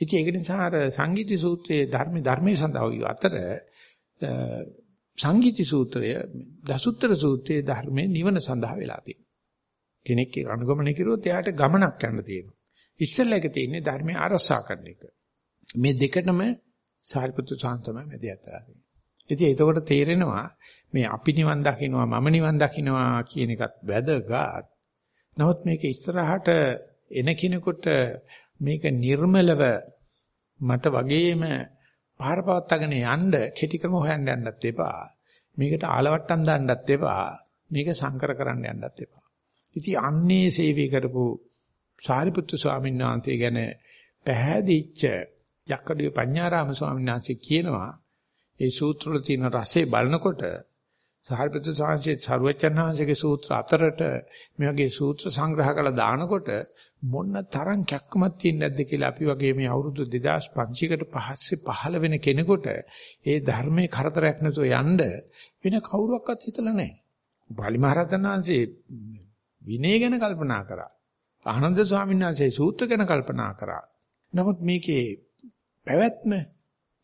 ඉතින් ඒක නිසා අර සංගීති සූත්‍රයේ ධර්ම ධර්මයේ සඳහා අතර සංගීති සූත්‍රය දසුත්තර සූත්‍රයේ ධර්මයේ නිවන සඳහා වෙලා තියෙනවා. කෙනෙක් ඒක අනුගමනය කරුවොත් එයාට ගමනක් යන්න තියෙනවා. ඉස්සෙල්ලා එක තියෙන්නේ ධර්මයේ අරසා කරන එක. මේ දෙකටම සාරිපුත්‍ර සාන්තමයි මැදිහත් වෙලා ඉතින් එතකොට තේරෙනවා මේ අපි නිවන් දකින්නවා මම නිවන් දකින්නවා කියන එකත් වැදගත්. නමුත් මේක ඉස්සරහට එන කෙනෙකුට මේක නිර්මලව මට වගේම පාර පවත්වාගෙන යන්න කෙටි ක්‍රම හොයන්න යන්නත් එපා. මේකට ආලවට්ටම් දාන්නත් එපා. මේක සංකර කරන්න යන්නත් එපා. ඉතින් අන්නේ සේවය කරපු සාරිපුත්තු ස්වාමීන් වහන්සේ ගැන පැහැදිච්ච යක්කඩිය පඤ්ඤාරාම ස්වාමීන් වහන්සේ කියනවා ඒ සූත්‍රවල තියෙන රසය බලනකොට සාරිපුත්‍ර සාංශයේ සරුවචනහන්සේගේ සූත්‍ර අතරට මේ වගේ සූත්‍ර සංග්‍රහ කරලා දානකොට මොන්න තරම් කැක්කමක් තියෙන්නේ නැද්ද කියලා අපි වගේ මේ අවුරුදු 2500කට පස්සේ පහළ වෙන කෙනෙකුට ඒ ධර්මයේ කරදරයක් නැතුව යන්න වෙන කවුරුවක්වත් හිතලා නැහැ. බාලි මහරහතන් වහන්සේ විනය ගැන කල්පනා කරා. ආනන්ද ස්වාමීන් වහන්සේ සූත්‍ර ගැන කල්පනා කරා. නමුත් මේකේ පැවැත්ම,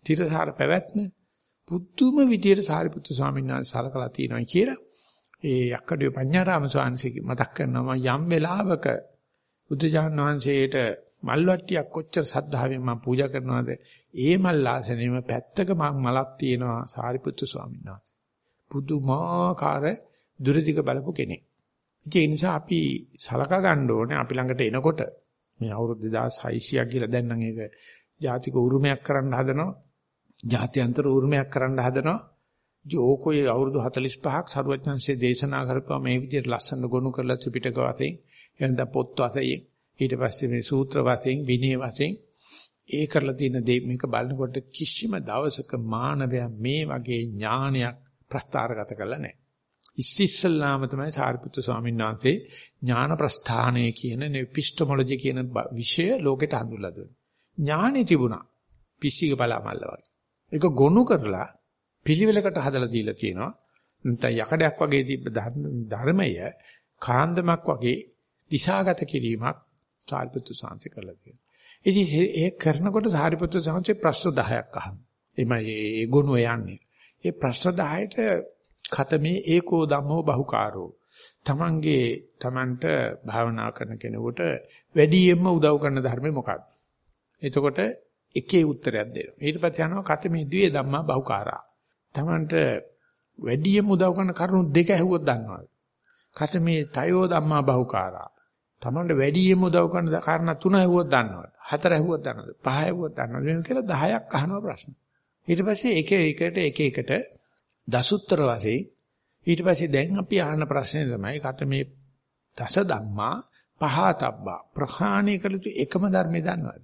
තිරසාර පැවැත්ම පුදුම විදියට සාරිපුත්තු ස්වාමීන් වහන්සේ සලකලා තියෙනවා කියලා. ඒ යක්කඩිය පඤ්ඤාරාම ස්වාමීන් මතක් කරනවා යම් වෙලාවක බුදුජානන වහන්සේට මල්වට්ටියක් කොච්චර සද්ධාවෙන් මම පූජා කරනවද? ඒ මල් ආසනෙම පැත්තක මං මලක් තියෙනවා සාරිපුත්තු ස්වාමීන් වහන්සේ. පුදුමාකාර දුරදිග බලපු කෙනෙක්. ඒ නිසා අපි සලකා ගන්න ඕනේ අපි ළඟට එනකොට. මේ අවුරුදු 2600 කියලා දැන් නම් ඒක ජාතික උරුමයක් කරන්න හදනවා. ජාත්‍යන්තර උරුමයක් කරන්න හදනවා. ඉතින් ඕකෝයේ අවුරුදු 45ක් සරුවඥාන්සේ දේශනා කරපුවා මේ විදිහට ලස්සන ගොනු කරලා ත්‍රිපිටක වශයෙන් එනද පොත් වශයෙන් ඊට පස්සේ මේ සූත්‍ර වශයෙන් විනය වශයෙන් ඒ කරලා තියෙන දේ මේක බලනකොට කිසිම දවසක මානවයා මේ වගේ ඥානයක් ප්‍රස්තාරගත කළා නැහැ. ඉස්සිස්සල්ලාම තමයි සාරිපුත්‍ර ස්වාමීන් වහන්සේ ඥාන ප්‍රස්ථානය කියන නෙපිස්ටමොලොජි කියන විෂය ලෝකෙට හඳුල්ලා දුන්නා. ඥානෙ තිබුණා. පිස්සික බලාමල්ල වගේ. ඒක ගොනු කරලා පිළිවෙලකට හදලා දීලා තියෙනවා. නැත්නම් යකඩයක් වගේ තිබ්බ ධර්මය කාන්දමක් වගේ දිශාගත කිරීමක් සාරිපුත්‍ර සාංශය කරලා තියෙනවා. ඉතින් ඒ කරනකොට සාරිපුත්‍ර සාංශේ ප්‍රශ්න 10ක් අහනවා. එමය ඒ ගුණ යන්නේ. ඒ ප්‍රශ්න 10ට ඛතමේ ඒකෝ ධම්මෝ බහුකාරෝ. තමන්ගේ තමන්ට භාවනා කරන කෙනෙකුට වැඩියෙන්ම උදව් කරන ධර්මය මොකක්ද? එතකොට එකේ උත්තරයක් දෙනවා. ඊට පස්සේ යනවා කතමේ ද්වේ ධම්මා බහුකාරා. Tamanට වැඩියෙන් උදව් කරන කරුණු දෙක ඇහුවොත් දන්නවද? කතමේ තයෝ ධම්මා බහුකාරා. Tamanට වැඩියෙන්ම උදව් කරන කාරණා තුන ඇහුවොත් දන්නවද? හතර ඇහුවොත් දන්නවද? පහ ඇහුවොත් දන්නවද? වෙන කියලා 10ක් අහනවා ප්‍රශ්න. ඊට පස්සේ එක එකට එක එකට දසුත්තර වශයෙන් ඊට පස්සේ දැන් අපි අහන ප්‍රශ්නේ තමයි කට මේ දස ධම්මා පහතබ්බා ප්‍රහාණය කළ යුතු එකම ධර්මය දන්නවද?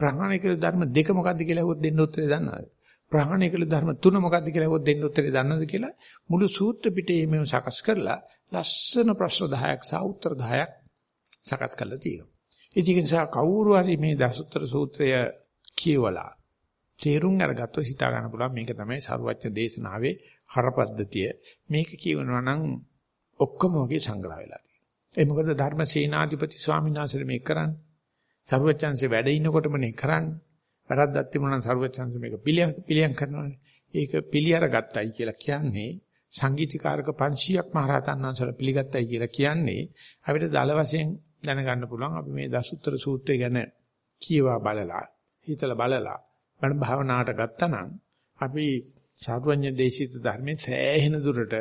ප්‍රහාණය කළ ධර්ම දෙක මොකක්ද කියලා ඇහුවොත් දෙන්න උත්තරේ දන්නවද? ප්‍රහාණය කළ ධර්ම තුන මොකක්ද කියලා ඇහුවොත් දෙන්න උත්තරේ දන්නවද කියලා මුළු සූත්‍ර පිටේ මේව සකස් කරලා ලස්සන ප්‍රශ්න 10ක් සහ උත්තර 10ක් සකස් කරලා තියෙනවා. ඒක නිසා කවුරු හරි මේ දසුත්තර සූත්‍රය කියවලා තේරුම් අරගත්තොත් හිතා ගන්න පුළුවන් මේක තමයි සරුවච්ච දේශනාවේ හරපද්ධතිය. මේක කියවනවා නම් ඔක්කොම වගේ සංග්‍රහ වෙලා තියෙනවා. ඒ මොකද ධර්ම සේනාධිපති ස්වාමීන් වහන්සේ මේක කරන්නේ. සරුවච්චන්සේ වැඩ ඉන්නකොටම නේ කරන්නේ. වැරද්දක් තිබුණා නම් සරුවච්චන්සේ මේක පිළියම් කරනවානේ. ඒක පිළියර ගත්තයි කියලා කියන්නේ සංගීතකාරක 500ක් මහරහතන් වහන්සේලා පිළිගත්තයි කියලා කියන්නේ අපිට දල වශයෙන් දැනගන්න පුළුවන් අපි මේ දසුත්තර සූත්‍රය ගැන කියවා බලලා හිතලා බලලා බණ භාවනාවට ගත්තා නම් අපි සාධුඤ්ඤ දේශිත ධර්මයේ සෑහෙන දුරට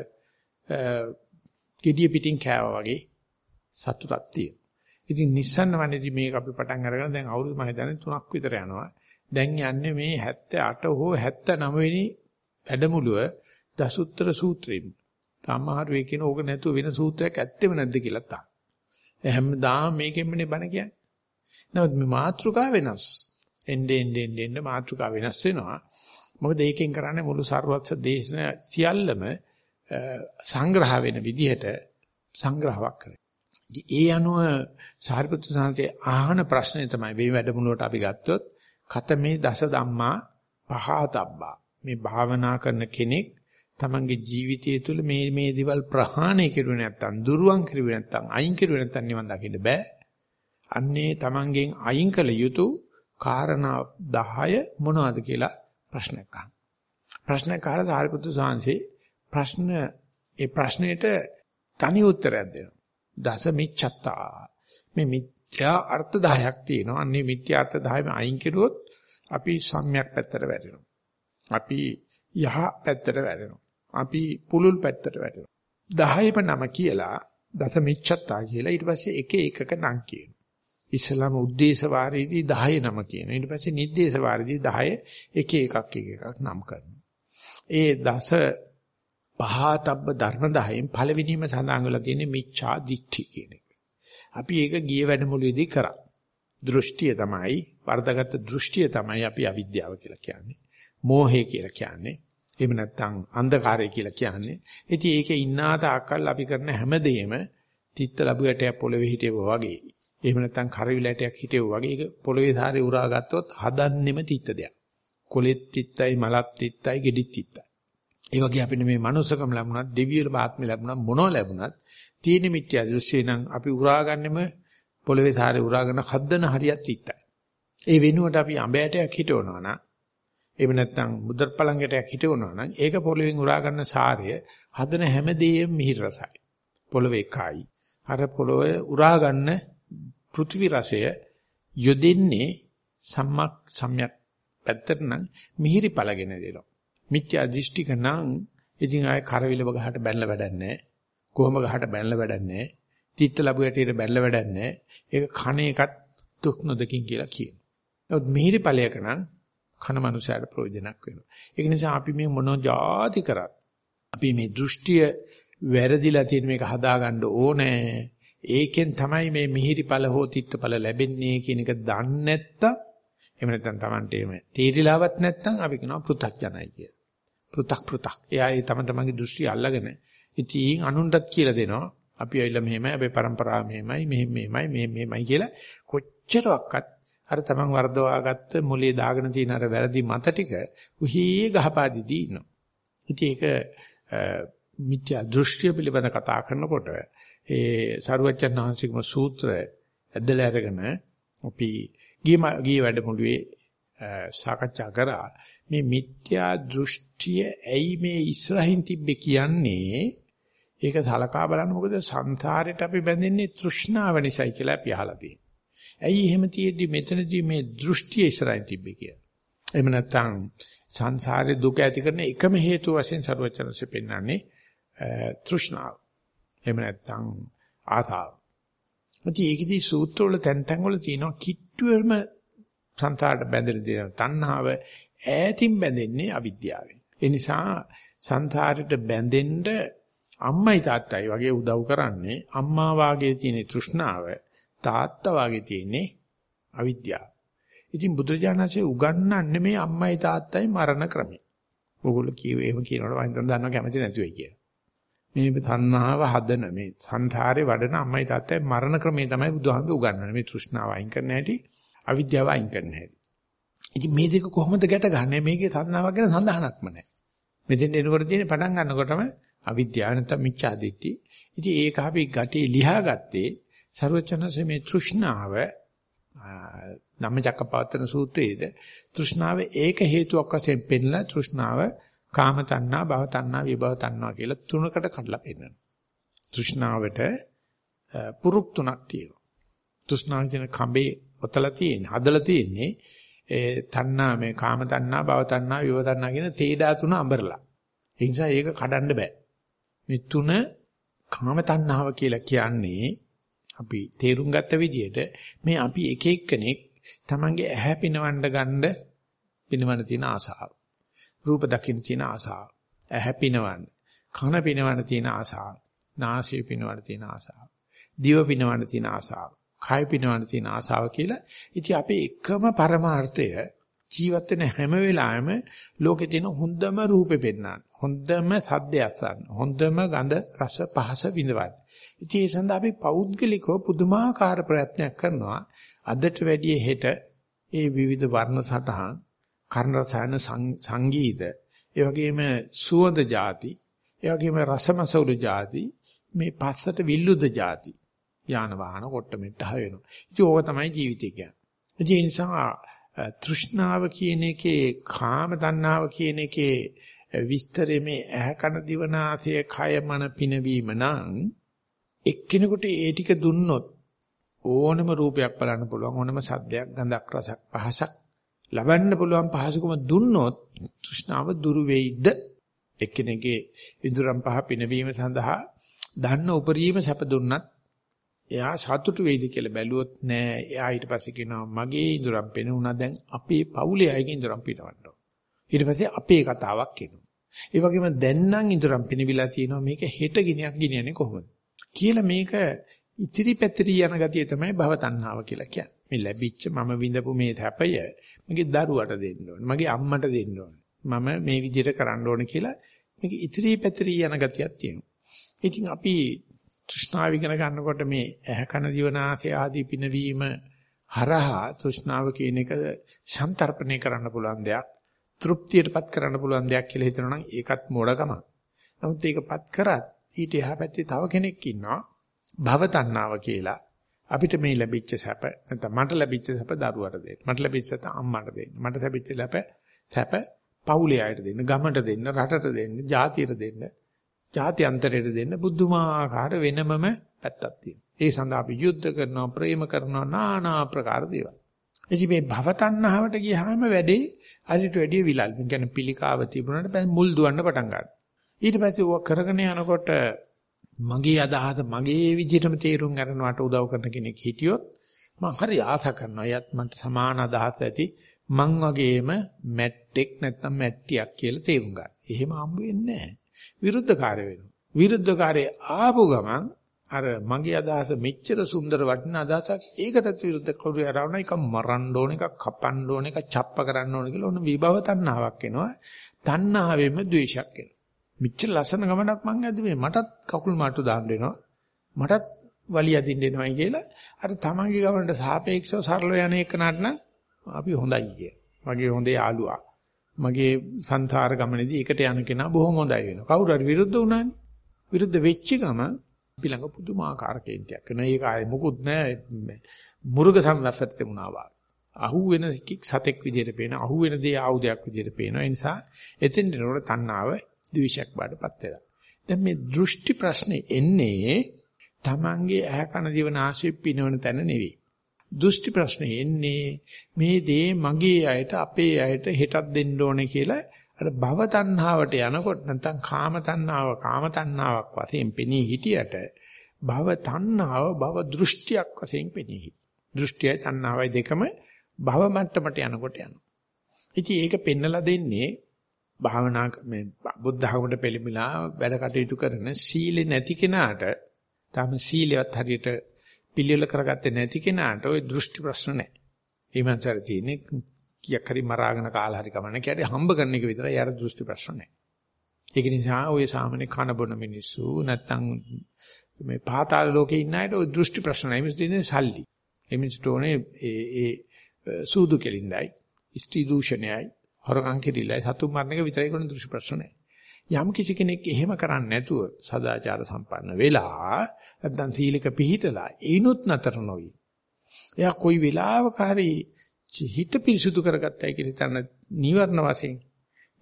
gediya pitin කෑවා වගේ සතුටක් තියෙනවා. ඉතින් නිස්සන්න වනේදී මේක අපි පටන් අරගෙන දැන් අවුරුදු මම හිතන්නේ 3ක් විතර යනවා. දැන් යන්නේ මේ 78 හෝ 79 වෙනි වැඩමුළුව දසුත්තර සූත්‍රයෙන්. සමහර වෙයි කියන ඕක නැතුව වෙන සූත්‍රයක් ඇත්තෙම නැද්ද කියලා තා. හැමදාම මේකෙන්මනේ බණ කියන්නේ. නමුත් මේ මාත්‍රිකා වෙනස්. එnde ende ende ende මාත්‍රිකා වෙනස් වෙනවා. මොකද ඒකෙන් කරන්නේ මුළු ਸਰවත්ස දේශන සියල්ලම සංග්‍රහ වෙන විදිහට සංග්‍රහයක් කරේ. ඒ අනුව සාරිපුත්‍ර සාන්තේ ආහන ප්‍රශ්නේ තමයි මේ වැඩමුළුවට අපි ගත්තොත් කතමේ දස ධම්මා පහතබ්බා මේ භාවනා කරන කෙනෙක් තමන්ගේ ජීවිතය තුළ මේ මේ දේවල් ප්‍රහාණය කෙරුවේ නැත්තම් දුරුවන් කෙරුවේ නැත්තම් අයින් කෙරුවේ නැත්තම් නිවන් දකින්න බෑ. අන්නේ තමන්ගෙන් අයින් කළ යුතු කාරණා 10 මොනවද කියලා ප්‍රශ්නයක් අහනවා. ප්‍රශ්නයක් අහලා සාරිපුත්තු සාංශේ ප්‍රශ්න ඒ ප්‍රශ්නෙට තනි උත්තරයක් දෙනවා. දස මිච්ඡත්තා. මේ මිත්‍යා අර්ථ 10ක් තියෙනවා. අන්නේ මිත්‍යා අර්ථ 10ම අයින් කෙරුවොත් අපි සම්‍යක් පැත්තට වැටෙනවා. අපි යහ පැත්තට වැටෙනවා. අපි පුලුල් පැත්තට වැටෙනවා. 10ම නම කියලා දස මිච්ඡත්තා කියලා ඊට පස්සේ එක එකක නම් කියනවා. ඉස්ලාම උද්දේශ වාරයේදී 10 නම කියන. ඊට පස්සේ නිද්දේශ වාරයේදී 10 එක එකක් එක එකක් නම් කරනවා. ඒ දස පහතබ්බ ධර්ම 10න් පළවෙනිම සඳහන් වෙලා තියෙන්නේ මිච්ඡා දිට්ඨි කියන එක. අපි ඒක ගිය වැඩමුළුවේදී කරා. දෘෂ්ටිය තමයි වර්ධගත දෘෂ්ටිය තමයි අපි අවිද්‍යාව කියලා කියන්නේ. මෝහය කියලා කියන්නේ. එහෙම නැත්නම් අන්ධකාරය කියලා කියන්නේ. ඉතින් ඒකේ ඉන්නා තාක්කල් අපි කරන හැමදේම තිත්ත ලැබු යටයක් පොළවේ හිටේවා වගේ. එහෙම නැත්නම් කරවිලටයක් හිටේවා වගේ ඒක පොළවේ සාරේ උරා ගත්තොත් හදන්නෙම තිත්ත දෙයක්. කොලෙත් තිත්තයි මලත් තිත්තයි ගෙඩිත් තිත්තයි. ඒ වගේ අපිට මේ මනුස්සකම ලැබුණත් දෙවියල ආත්මය ලැබුණත් මොනව ලැබුණත් තීන මිත්‍යා දෘෂ්ටිය නම් අපි උරාගන්නෙම පොළවේ සාරේ උරාගෙන හදන හරියක් තිත්තයි. ඒ වෙනුවට අපි අඹයටයක් හිටවනවා නම් එහෙම නැත්නම් මුදල් පළංගටයක් හිටවනවා නම් ඒක පොළවෙන් උරා ගන්න සාරය හදන හැමදේම මිහිර රසයි. පොළවේ එකයි. අර පොළවේ උරා ගන්න පෘථිවි රසය යොදෙන්නේ සම්මක් සම්‍යක් පැත්තට නම් මිහිරි පළගෙන දෙනවා. මිත්‍යා දෘෂ්ටික නම් ඉතින් ආය කරවිලව ගහට බැනලා වැඩක් නැහැ. කොහොම ගහට බැනලා වැඩක් නැහැ. තිත්ත ලැබු යටියට බැනලා වැඩක් නැහැ. ඒක කණ එකත් දුක් නොදකින් කියලා කියනවා. නමුත් මිහිරි ඵලයක නම් කන මනුස්සයාට ප්‍රයෝජනක් වෙනවා. ඒක නිසා අපි මේ මොන જાති කරත් අපි මේ දෘෂ්ටිය වැරදිලා තියෙන මේක හදාගන්න ඕනේ. ඒකෙන් තමයි මේ මිහිරි ඵල හෝ තිත්ත ඵල ලැබෙන්නේ කියන එක දන්නේ නැත්තම් එහෙම නැත්නම් Tamante එහෙම තීරිලාවක් නැත්නම් අපි කියනවා පෘ탁ජනයි කියලා. පෘ탁 පෘ탁. එයා ඒ තම තමන්ගේ දෘෂ්ටි අල්ලගෙන ඉතින් අනුන්ටත් කියලා දෙනවා. අපි ඇවිල්ලා මෙහෙමයි, අපේ પરම්පරාව මෙහෙමයි, මෙහෙම මෙහෙමයි, මෙහෙම මෙහෙමයි කියලා කොච්චරවක්වත් අර තමන් වර්ධවාගත්ත මොලේ දාගෙන තියෙන අර වැරදි මත ටික උහී ගහපාදිදී ඉන්නවා. ඉතින් ඒක මිත්‍යා දෘෂ්ටිය පිළිබඳ කතා කරනකොට ඒ සරුවච්චන් වහන්සේගේම සූත්‍රය ඇදලා අරගෙන අපි ගිය ගිය වැඩමුළුවේ සාකච්ඡා කරා මේ මිත්‍යා දෘෂ්ටිය ඇයි මේ ඉස්සරහින් තිබ්බේ කියන්නේ ඒක සලකා බලන්න මොකද සංසාරයට අපි බැඳෙන්නේ තෘෂ්ණාව නිසායි කියලා අපි අහලා තියෙනවා. ඇයි එහෙම තියෙද්දි මෙතනදී මේ දෘෂ්ටිය ඉස්සරහින් තිබ්බේ කියලා. එහෙම නැත්නම් සංසාරේ දුක ඇති කරන එකම හේතුව වශයෙන් සරුවචනසේ පෙන්වන්නේ තෘෂ්ණාව. එහෙම නැත්නම් ආසාව. ඉතින් ඒකෙදි සූත්‍ර වල තැන් තැන් වල තියෙනවා කිට්ටුවෙම සංසාරට බැඳෙන දේ තණ්හාව ඈතින් බැඳෙන්නේ අවිද්‍යාවෙන්. ඒ නිසා සංසාරයට බැඳෙන්න අම්මයි තාත්තයි වගේ උදව් කරන්නේ අම්මා වාගේ තියෙන තෘෂ්ණාව තාත්තා වාගේ තියෙන්නේ අවිද්‍යාව. ඉතින් බුදුරජාණන්සේ උගන්වන්නේ මේ අම්මයි තාත්තයි මරණ ක්‍රමය. ඕගොල්ලෝ කියව එහෙම කියනකොට වයින් කරන දන්නව කැමති නැති වෙයි කියලා. මේ තණ්හාව හදන මේ සංසාරේ වඩන අම්මයි තාත්තයි මරණ ක්‍රමය තමයි බුදුහාමුදුරු උගන්වන්නේ. මේ තෘෂ්ණාව අයින් කරන්න හැටි, අවිද්‍යාව අයින් කරන්න හැටි. ඉතින් මේ දෙක කොහොමද ගැට ගන්නෙ? මේකේ තණ්හාවක් ගැන සඳහනක්ම නැහැ. මෙතෙන් එනකොට තියෙන පටන් ගන්නකොටම අවිද්‍යාව නැත්නම් මිච්ඡා දිට්ඨි. ඉතින් ඒක අපි ගටේ ලියා ගත්තේ ਸਰවචනසේ මේ තෘෂ්ණාව ධම්මචක්කපවත්තන සූත්‍රයේද තෘෂ්ණාව ඒක හේතුවක් වශයෙන් පෙන්නලා තෘෂ්ණාව කාම තණ්හා භව තණ්හා විභව තණ්හා කියලා තුනකට කඩලා පෙන්නනවා. තෘෂ්ණාවට පුරුක් තුනක් තියෙනවා. තෘෂ්ණාව කියන කඹේ ඔතලා තියෙන්නේ හදලා තියෙන්නේ ඒ තණ්හා මේ කාම තණ්හා භව තණ්හා විභව තණ්හා කියන තේඩා තුන අඹරලා. ඒ නිසා ඒක කඩන්න බෑ. මේ තුන කාම තණ්හාව කියලා කියන්නේ අපි තේරුම් ගත්ත විදිහට මේ අපි එක එක්කෙනෙක් තමන්ගේ ඇහැ පිනවන්න ගන්න පිනවන්න තියෙන ආසාව. රූප දකින්න තියෙන ආසාව. ඇහැ පිනවන්න. කන පිනවන්න තියෙන ආසාව. නාසය පිනවන්න තියෙන ආසාව. දිව පිනවන්න තියෙන ආසාව. කාය පිනවන තියෙන ආසාව කියලා. ඉතින් අපේ එකම පරමාර්ථය ජීවත් වෙන හැම වෙලාවෙම ලෝකේ තියෙන හොඳම රූපේ පෙන්වන්න. හොඳම සද්දය අසන්න. හොඳම ගඳ රස පහස විඳවන්න. ඉතින් ඒ සඳහා අපි පෞද්ගලිකව පුදුමාකාර ප්‍රයත්නයක් කරනවා. අදට වැඩිය හෙට ඒ විවිධ වර්ණ සටහන්, කර්ණ රසයන සංගීත, ඒ වගේම සුවඳ જાති, ඒ වගේම රසමසවුළු જાති, මේ පස්සට විල්ලුද જાති යාන වාහන කොට්ටමෙට්ට හ වෙනවා. ඉතින් ඕක තමයි ජීවිතය කියන්නේ. ඒ නිසා තෘෂ්ණාව කියන එකේ කාම තණ්හාව කියන එකේ විස්තරේ මේ ඇහ කන දිවනාසය කය මන පිනවීම නම් එක්කෙනෙකුට ඒ ටික දුන්නොත් ඕනම රූපයක් බලන්න පුළුවන් ඕනම සද්දයක් ගඳක් රසක් පහසක් ලබන්න පුළුවන් පහසුකම දුන්නොත් තෘෂ්ණාව දුරු වෙයිද එක්කෙනෙක්ගේ ඉදurang පහ පිනවීම සඳහා දන්න උපරිම සැප දුන්නත් එයා සතුටු වෙයිද කියලා බැලුවොත් නෑ එයා ඊට පස්සේ කියනවා මගේ ඉදurang පෙනුණා දැන් අපේ පවුලේ අයගේ ඉදurang පිනවන්න ඊට පස්සේ අපේ කතාවක් එනවා ඒ වගේම දැන් නම් ඉදurang පිනවිලා තියෙනවා මේක හෙට ගිනියක් ගිනියන්නේ කොහොමද කියලා මේක ඉතිරි පැතිරි යන ගතිය තමයි භව තණ්හාව කියලා කියන්නේ. මේ ලැබිච්ච මම විඳපු මේ සැපය මගේ දරුවට දෙන්න ඕනේ. මගේ අම්මට දෙන්න ඕනේ. මම මේ විදිහට කරන්න ඕනේ කියලා මේක ඉතිරි පැතිරි යන ගතියක් තියෙනවා. ඉතින් අපි තෘෂ්ණාව ඉගෙන ගන්නකොට මේ ඇහ කන දිවනාසය ආදී පිනවීම හරහා තෘෂ්ණාව කියන එක සම්තරපණය කරන්න පුළුවන් දෙයක්. තෘප්තියටපත් කරන්න පුළුවන් දෙයක් කියලා හිතනවා නම් ඒකත් මෝඩකමක්. නමුත් ඒකපත් කරත් ඊට එහා පැත්තේ තව කෙනෙක් ඉන්නවා භව තණ්හාව කියලා. අපිට මේ ලැබිච්ච සැප නැත්නම් මට ලැබිච්ච සැප දරුවට දෙන්න. මට ලැබිච්ච සැප අම්මට දෙන්න. මට ලැබිච්ච සැප සැප පවුලේ අයට දෙන්න, ගමට දෙන්න, රටට දෙන්න, ජාතියට දෙන්න, ජාත්‍යන්තරයට දෙන්න බුද්ධමාකාර වෙනමම පැත්තක් තියෙනවා. ඒ සඳහා අපි යුද්ධ කරනවා, ප්‍රේම කරනවා, নানা ආකාර දේවල්. ඉතින් මේ භව තණ්හාවට ගියාම වැඩේ අරිට වැඩිය විලල්. ඒ කියන්නේ පිළිකාව තිබුණාට මුල් දුවන්න පටන් ගන්නවා. ඊට පස්සේ ඕක කරගෙන යනකොට මගේ අදහස මගේ විදිහටම තේරුම් ගන්නවට උදව් කරන කෙනෙක් හිටියොත් මම හරි ආස කරනවා. යත් මන්ට සමාන අදහස් ඇති මං වගේම මැට්ටෙක් නැත්නම් මැට්ටියක් කියලා තේරුම් ගන්න. එහෙම හම්බ වෙන්නේ නැහැ. විරුද්ධකාරය වෙනවා. විරුද්ධකාරය ආපු ගමන් අර මගේ අදහස මෙච්චර සුන්දර වටින අදහසක් ඒකටත් විරුද්ධ කවුරු යරවන එක මරන්න ඕන එක කපන්න ඕන එක ڇප්ප කරන්න ඕන කියලා ඔන්න විභව තණ්හාවක් එනවා. තණ්හාවෙම ද්වේෂයක් එනවා. මිච්චර ලස්සන ගමනක් මං ඇදුවේ මටත් කකුල් මාට්ටු දාන්න වෙනවා මටත් වලිය අදින්න එනවයි කියලා අර තමන්ගේ ගමනට සාපේක්ෂව සරල යන එක නටන අපි හොඳයි කිය. මගේ හොඳේ යාළුවා. මගේ සංසාර ගමනේදී එකට යන කෙනා බොහොම හොඳයි වෙනවා. කවුරු හරි විරුද්ධ වුණානේ. විරුද්ධ වෙච්ච ගම අපි ළඟ පුදුමාකාර කේන්තියක් වෙනවා. ඒක ආයේ මොකුත් නැහැ. මුර්ග සම්වැසට තිබුණා වා. අහු වෙන සතෙක් විදියට පේන, අහු වෙන දේ ආයුධයක් විදියට පේනවා. ඒ නිසා එතෙන් දෙනකොට තණ්හාව ද්වේෂයක් බාටපත් වෙලා. දැන් මේ දෘෂ්ටි ප්‍රශ්නේ එන්නේ Tamange ඇහ කන දිව නාසය පිනවන තැන නෙවෙයි. දෘෂ්ටි ප්‍රශ්නේ එන්නේ මේ දේ මගේ අයට අපේ අයට හෙටක් දෙන්න ඕනේ කියලා අර භව තණ්හාවට යනකොට නැත්නම් කාම තණ්හාව කාම තණ්හාවක් වශයෙන් පෙනී හිටියට භව තණ්හාව භව දෘෂ්ටියක් වශයෙන් පෙනී. දෘෂ්ටියයි තණ්හාවයි දෙකම භව මට්ටමට යනකොට යනවා. ඉතින් ඒක පෙන්නලා දෙන්නේ භාවනා මේ බුද්ධ ධර්මයට පෙළඹිලා වැඩ කටයුතු කරන සීලෙ නැති කෙනාට තම සීලවත් හරියට පිළිවෙල කරගත්තේ නැති කෙනාට ওই දෘෂ්ටි ප්‍රශ්න නැහැ. ඊමණතර තියෙන්නේ කීයක් හරි මරාගෙන කාලා හරි කමන්නේ කියන්නේ හම්බ කරන එක විතරයි යාර දෘෂ්ටි ප්‍රශ්න නැහැ. ඒක නිසා ওই සාමාන්‍ය කන බොන මිනිස්සු නැත්තම් මේ පාතාල ලෝකේ ඉන්න අයට ওই දෘෂ්ටි ප්‍රශ්න නැහැ. මිනිස්සු දෙන්නේ සල්ලි. ඒ මිනිස්සුට ඕනේ ඒ ඒ සූදු කෙලින්දයි, ස්ත්‍රී දූෂණයයි, හොරකම් කිරිල්ලයි, සතුන් මරණ එක විතරයි කරන දෘෂ්ටි ප්‍රශ්න නැහැ. යම් කිසි කෙනෙක් එහෙම කරන්නේ නැතුව සදාචාර සම්පන්න වෙලා නැත්නම් සීලක පිළිහිටලා ඒනොත් නතර නොවි. එයා කොයි වෙලාවක හරි හිත පිරිසුදු කරගත්තයි කියන තන නිවර්ණ වශයෙන්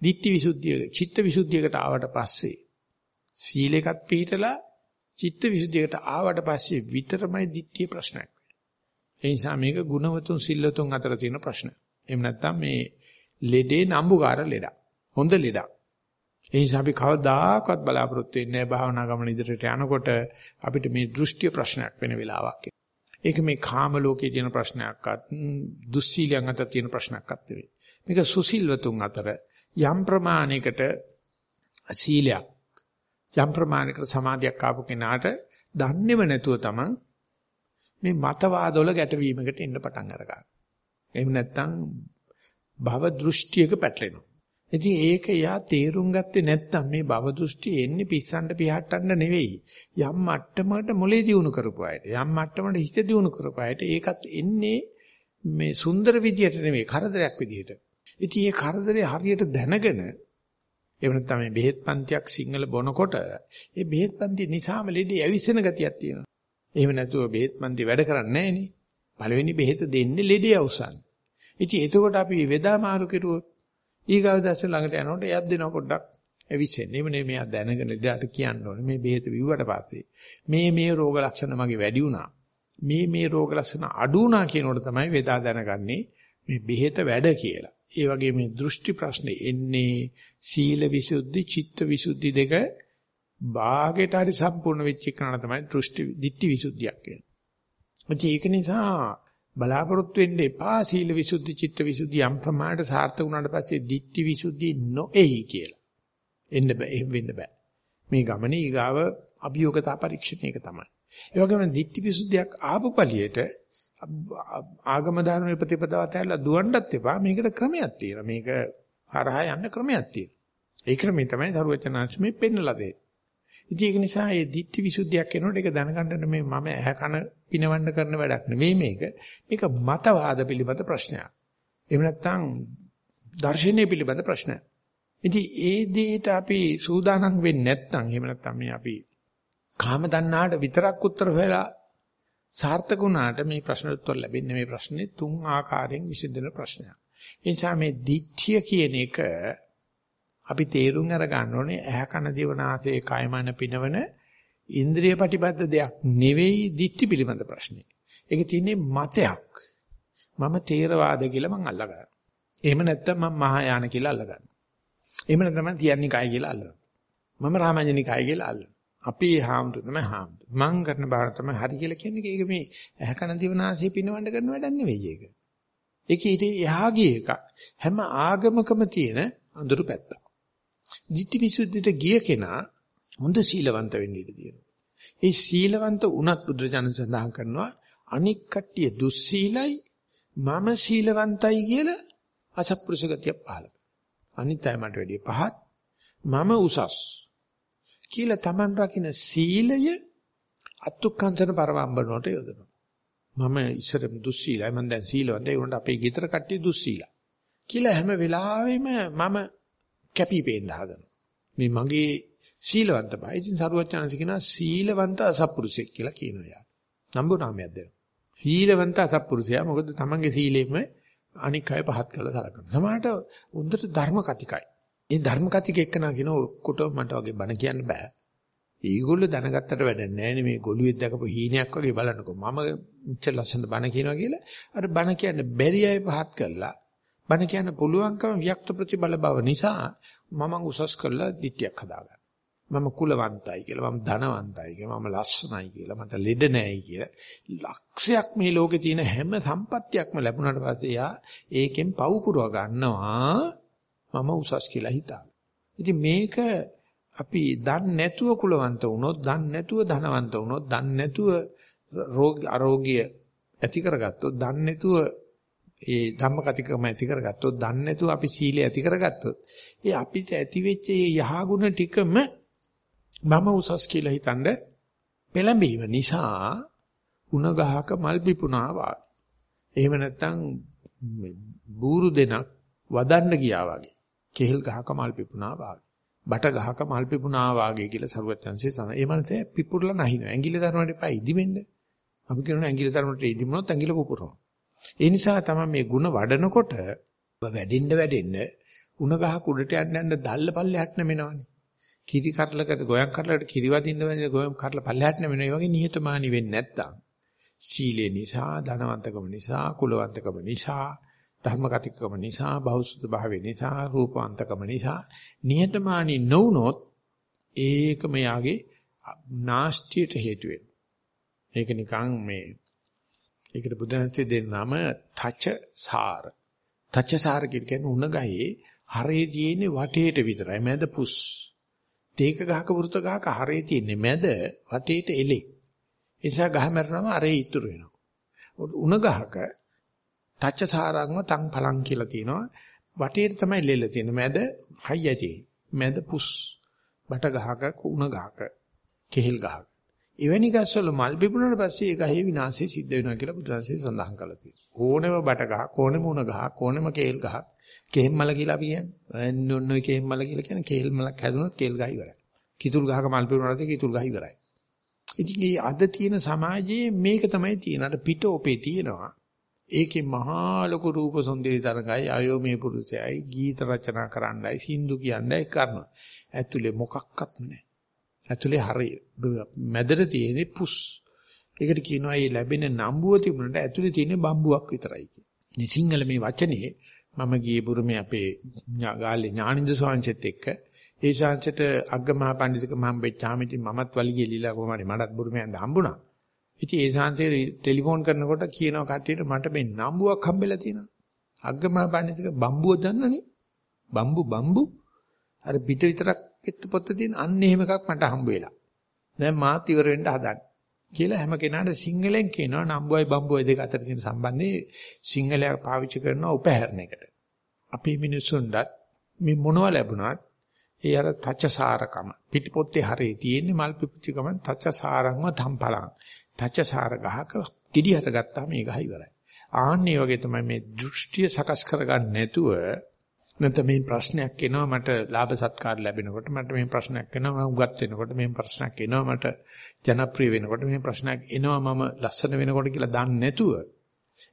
ditthi visuddhiය චිත්ත විසුද්ධියකට ආවට පස්සේ සීලයකත් පිළිහිටලා චිත්ත විසුද්ධියකට ආවට පස්සේ විතරමයි ditthිය ප්‍රශ්නයක් වෙන්නේ. ඒ නිසා මේක ගුණවතුන් සිල්වතුන් අතර තියෙන ප්‍රශ්න. එහෙම නැත්නම් මේ ලෙඩේ නම්බුකාර ලෙඩක්. හොඳ ලෙඩක්. ඒ නිසා අපි කවදාකවත් බලාපොරොත්තු වෙන්නේ නැහැ භාවනා ගමන ඉදිරියට යනකොට අපිට මේ දෘෂ්ටි ප්‍රශ්නයක් වෙන වෙලාවක්. ඒක මේ කාම ලෝකයේ තියෙන ප්‍රශ්නයක්වත් දුස්සීලයන් අතර තියෙන ප්‍රශ්නයක්වත් නෙවෙයි. මේක සුසිල්වතුන් අතර යම් ප්‍රමාණයකට සීලයක් යම් ප්‍රමාණයකට සමාධියක් ආපු කෙනාට දන්නේව නැතුව තමන් මේ මතවාදවල ගැටවීමකට එන්න පටන් අරගන්නවා. එහෙම නැත්නම් භව දෘෂ්ටියක පැටලෙනවා. ඉතින් ඒක යා තේරුම් ගත්තේ නැත්නම් මේ භව දෘෂ්ටි එන්නේ පිස්සන්ට පිහට්ටන්න නෙවෙයි. යම් මට්ටමකට මොලේ දියුණු කරපු අයට, යම් මට්ටමකට හිත දියුණු කරපු අයට ඒකත් එන්නේ මේ සුන්දර විදියට නෙවෙයි, කරදරයක් විදියට. ඉතින් මේ කරදරේ හරියට දැනගෙන එහෙම නැත්නම් මේ බෙහෙත් පන්තියක් සිංහල බොනකොට ඒ බෙහෙත් පන්ති නිසාම ලෙඩේ ඇවිස්සෙන ගතියක් තියෙනවා. එහෙම නැතුව බෙහෙත් පන්ති වැඩ කරන්නේ නැහැ නේ. පළවෙනි බෙහෙත දෙන්නේ ලෙඩේ අවසන්. ඉතින් එතකොට අපි වේදා මාරු කෙරුවොත් ඊගාව දැස්ස ළඟට යනකොට එයත් දෙනවා පොඩ්ඩක් ඇවිස්සෙන්නේ. එමනේ මෙයා දැනගෙන ඉඳලා කියන්න ඕනේ. මේ බෙහෙත විව්වට පස්සේ මේ මේ රෝග ලක්ෂණ මගේ වැඩි වුණා. මේ මේ රෝග ලක්ෂණ අඩු වුණා කියනකොට තමයි වේදා දැනගන්නේ මේ බෙහෙත වැඩ කියලා. ඒ වගේ මේ දෘෂ්ටි ප්‍රශ්නේ එන්නේ සීල විසුද්ධි, චිත්ත විසුද්ධි දෙක භාගයට හරි සම්පූර්ණ වෙච්ච එකන තමයි දෘෂ්ටි, ditthi විසුද්ධියක් කියන්නේ. ඒක නිසා බලාපොරොත්තු වෙන්න එපා සීල විසුද්ධි චිත්ත විසුද්ධි යම් ප්‍රමාණයට සාර්ථක වුණාට පස්සේ ditthi විසුද්ධි නොඑයි කියලා. එන්න බෑ එහෙම වෙන්න බෑ. මේ ගමනේ ඊගාව අභියෝගතා පරීක්ෂණයක තමයි. ඒ වගේම ditthi විසුද්ධියක් ආපු පළියට ආගම ධර්ම ප්‍රතිපදාව තැල්ලා දුවන්නත් එපා. මේකට ක්‍රමයක් තියෙනවා. මේක හරහා යන්න ක්‍රමයක් තියෙනවා. ඒ ක්‍රමය තමයි සරුවචනාංශ මේ පෙන්නලා දෙන්නේ. ඉතින් ඒක නිසා මේ ditthi visuddhiයක් එනකොට ඒක දැනගන්න මේ මම ඇහැ කන පිනවන්න කරන වැඩක් නෙවෙයි මේක. මේක මතවාද පිළිබඳ ප්‍රශ්නයක්. එහෙම නැත්නම් දර්ශනීය පිළිබඳ ප්‍රශ්නයක්. ඉතින් ඒ දෙයට අපි සූදානම් වෙන්නේ නැත්නම් එහෙම නැත්නම් මේ අපි කාම දන්නාට විතරක් උත්තර හොයලා සාර්ථක වුණාට මේ ප්‍රශ්න උත්තර ලැබෙන්නේ මේ ප්‍රශ්නේ තුන් ආකාරයෙන් විසඳන ප්‍රශ්නයක්. ඒ නිසා මේ දිට්ඨිය කියන එක අපි තේරුම් අර ගන්න ඕනේ ඇහැ කන දිව නාසය කයමන පිනවන ඉන්ද්‍රිය ප්‍රතිබද්ධ දෙයක් නෙවෙයි දික්ටි පිළිබඳ ප්‍රශ්නේ. ඒක තියෙන්නේ මතයක්. මම තේරවාද කියලා මං අල්ලගන්නවා. එහෙම නැත්නම් මම මහායාන කියලා අල්ලගන්නවා. එහෙම නැත්නම් මම තියන්නේ කයි කියලා අල්ලනවා. මම රාමඤ්ඤනි කයි කියලා අල්ලනවා. අපි හාමුදුර තමයි හාමුදුර. මං කරන බාර තමයි හරි කියලා කියන්නේ ඒක මේ ඇහැ කන දිව නාසය පිනවන්න කරන වැඩක් නෙවෙයි ඒක. ඒක ඊට එහාගේ එකක්. හැම ආගමකම තියෙන අඳුරු පැත්තක්. ditthi visuddhita ගිය කෙනා හොඳ සීලවන්ත වෙන්න ඉඩ තියෙනවා. ඒ සීලවන්ත වුණත් බුදුරජාණන් සඳහන් කරනවා අනික් කට්ටිය දුස්සීලයි මම සීලවන්තයි කියලා අසත්පුරුෂ ගතිය පහළ අනිත් අය මට වැඩිය පහත් මම උසස් කියලා Taman රකින්න සීලය අත්ුක්කංශන පරවම්බනට යොදනවා. මම ඉස්සර දුස්සීලයි මම දැන් සීලවන්තයි ඒ උන්ට අපේ ගෙදර කට්ටිය දුස්සීලා. කියලා හැම වෙලාවෙම මම කැපිපෙන්න හදනවා. මේ මගේ සීලවන්ත බයි. ඉතින් සරුවචනන්ස කියනවා සීලවන්ත අසත්පුරුෂයෙක් කියලා කියනවා යා. නම්බු නාමයක් දෙනවා. සීලවන්ත අසත්පුරුෂයා මොකද තමන්ගේ සීලෙම අනික් අය පහත් කරලා සලකනවා. සමහරට උන්දට ධර්ම කතිකයි. ඒ ධර්ම කතික එක්කනා කියන ඔක්කොට මට වගේ බණ කියන්න බෑ. ඒගොල්ලෝ දැනගත්තට වැඩක් නැහැ මේ ගොළුෙක් දැකපු හීනයක් වගේ බලන්නකෝ. මම මෙච්චර ලස්සන බණ කියනවා කියලා අර බණ කියන්න බැරි අය පහත් කරලා බණ කියන්න පුළුවන්කම වික්ත ප්‍රතිබල බව නිසා මම උසස් කරලා දිට්ටියක් හදාගන්න. මම කුලවන්තයි කියලා මම ධනවන්තයි කියලා මම ලස්සනයි කියලා මට ලෙඩ නැහැයි කියලා ලක්ෂයක් මේ ලෝකේ තියෙන හැම සම්පත්තියක්ම ලැබුණාට පස්සේ යා ඒකෙන් පව් පුරව ගන්නවා මම උසස් කියලා හිතාගෙන. ඉතින් මේක අපි දන්නේ නැතුව කුලවන්ත වුණොත්, දන්නේ නැතුව ධනවන්ත වුණොත්, දන්නේ නැතුව රෝග ආරෝග්‍ය ඇති කරගත්තොත්, දන්නේ නැතුව ඒ ධම්මකතිකම ඇති කරගත්තොත්, දන්නේ නැතුව අපි සීලය ඇති කරගත්තොත්, ඒ අපිට ඇති වෙච්ච මේ යහගුණ ටිකම මම උසස් කියලා හිතනද පෙළඹීම නිසා උණ ගහක මල් පිපුණා වාගේ. එහෙම නැත්නම් බూరు දෙනක් වදන්න ගියා වාගේ. කෙහෙල් ගහක මල් පිපුණා වාගේ. බට ගහක මල් පිපුණා වාගේ කියලා සරුවත්යන්සේ සන. ඒ මනසේ පිපුරලා නැහිනවා. ඇඟිලි තරමට එපා ඉදිමෙන්න. අපි කියනවා ඇඟිලි තරමට ඉදිමුනොත් ඇඟිලි පුපුරනවා. ඒ නිසා තමයි මේ ಗುಣ වඩනකොට වැඩෙන්න වැඩෙන්න උණ ගහ කුඩට යන්න යන්න දැල්ල පල්ලෙහාට නෙමෙනවනේ. කිරි කරලකට ගොයන් කරලකට කිරි වදින්න වෙන්නේ ගොයන් කරලා පල්ලෙහාට නැමෙන. ඒ වගේ නිහතමානී වෙන්නේ නැත්තම් සීලේ නිසා, ධනවන්තකම නිසා, කුලවන්තකම නිසා ධර්මගතිකම නිසා බෞද්ධ භාවය නිසා රූපාන්තකම නිසා නිහතමානී නොවුනොත් ඒක මෙයාගේ නාස්තියට හේතු වෙනවා. ඒක නිකන් මේ ඒකට බුදුන්සේ දෙන නම තච සාර. තච සාර කියන්නේ උණ ගහේ හරේ තියෙන්නේ වටේට විතරයි මැද පුස්. තේක ගහක වෘත ගහක හරේ තියෙන්නේ මැද වටේට එලේ. ඒ නිසා ගහ මැරෙනම අරේ ඉතුරු වෙනවා. උණ ගහක තච්ච සාරංව තං පලං කියලා තියෙනවා. වටේට තමයි ලෙල්ල තියෙන්නේ. මැද හයිය තියෙන්නේ. මැද පුස්. බට ගහක කුණ ගහක කෙහෙල් ගහක. එවැනි ගස්වල මල් පිපුණාට පස්සේ ඒ ගහේ විනාශය සිද්ධ වෙනවා කියලා බුදුරජාණන් සඳහන් කළා තියෙනවා. ඕනෙම බට ගහ, ඕනෙම උණ ගහ, ඕනෙම කෙහෙල් ගහ, කෙහෙල් මල කියලා අපි කියන්නේ. එන්න ඔන්න ඔය කෙහෙල් මල කියලා කියන්නේ කෙහෙල් මලක් හැදුනොත් කෙහෙල් ගහ ඉවරයි. කිතුල් ගහක මල් පිපුණාට කිතුල් ගහ ඉවරයි. ඉතින් මේ අද තියෙන සමාජයේ මේක තමයි තියෙන. අර පිට ඔපේ තියෙනවා. ඒකේ මහා ලොකු රූප සොන්දේ තරඟයි අයෝ මේ පුරුෂයයි ගීත රචනා කරන්නයි සින්දු කියන්නයි කරනවා. ඇතුලේ මොකක්වත් නැහැ. ඇතුලේ හරි මැදට තියෙන පුස්. ඒකට කියනවා මේ ලැබෙන නම්බුව තිබුණාට ඇතුලේ තියෙන බම්බුවක් විතරයි කියන්නේ. සිංහල මේ වචනේ මම ගියේ බුරුමේ අපේ ගාල්ලේ ඥානින්ද ස්වාමීන්සෙත් එක්ක ඒ ශාංශයට අග්ගමහා පඬිතුක මම වෙච්චාම ඉතින් මමත් වලිගේ ලීලා කොහමද මටත් බුරුමේ යන්න හම්බුණා. ඉතින් ඒ ශාන්තිය ටෙලිෆෝන් කරනකොට කියනවා කට්ටියට මට මේ නම්බුවක් හම්බෙලා තියෙනවා. අග්ගමහා පඬිතුක බම්බුව දන්නනේ. බම්බු බම්බු. අර පිට විතරක් එත් පොත්ත තියෙන අන්න එහෙම එකක් මට හම්බ වෙලා. දැන් මාත් ඉවර වෙන්න හදන්නේ. කියලා හැම කෙනාට සිංහලෙන් කියනවා නම්බුවයි බම්බුවයි දෙක අතර තියෙන සම්බන්ධය සිංහලයා පාවිච්චි කරන උපහැරණයකට. අපේ මිනිස්සුන්ටත් මේ මොනවා ලැබුණත් ඒ අර තච්චසාරකම පිටිපොත්තේ හරේ තියෙන්නේ මල් පිපුච්ච ගමන් තච්චසාරංව තම්පලං තච්චසාර ගහක කිඩියට ගත්තාම මේ ගහ ඉවරයි. ආන්නේ වගේ තමයි මේ දෘෂ්ටිය සකස් කරගන්න නැතුව නැත්නම් මේ ප්‍රශ්නයක් එනවා මට ලාභ සත්කාර ලැබෙනකොට මට මේ ප්‍රශ්නයක් එනවා මම උගත් වෙනකොට මේ ප්‍රශ්නයක් එනවා මට ජනප්‍රිය වෙනකොට මේ ප්‍රශ්නයක් එනවා මම ලස්සන වෙනකොට කියලා දන්නේ නැතුව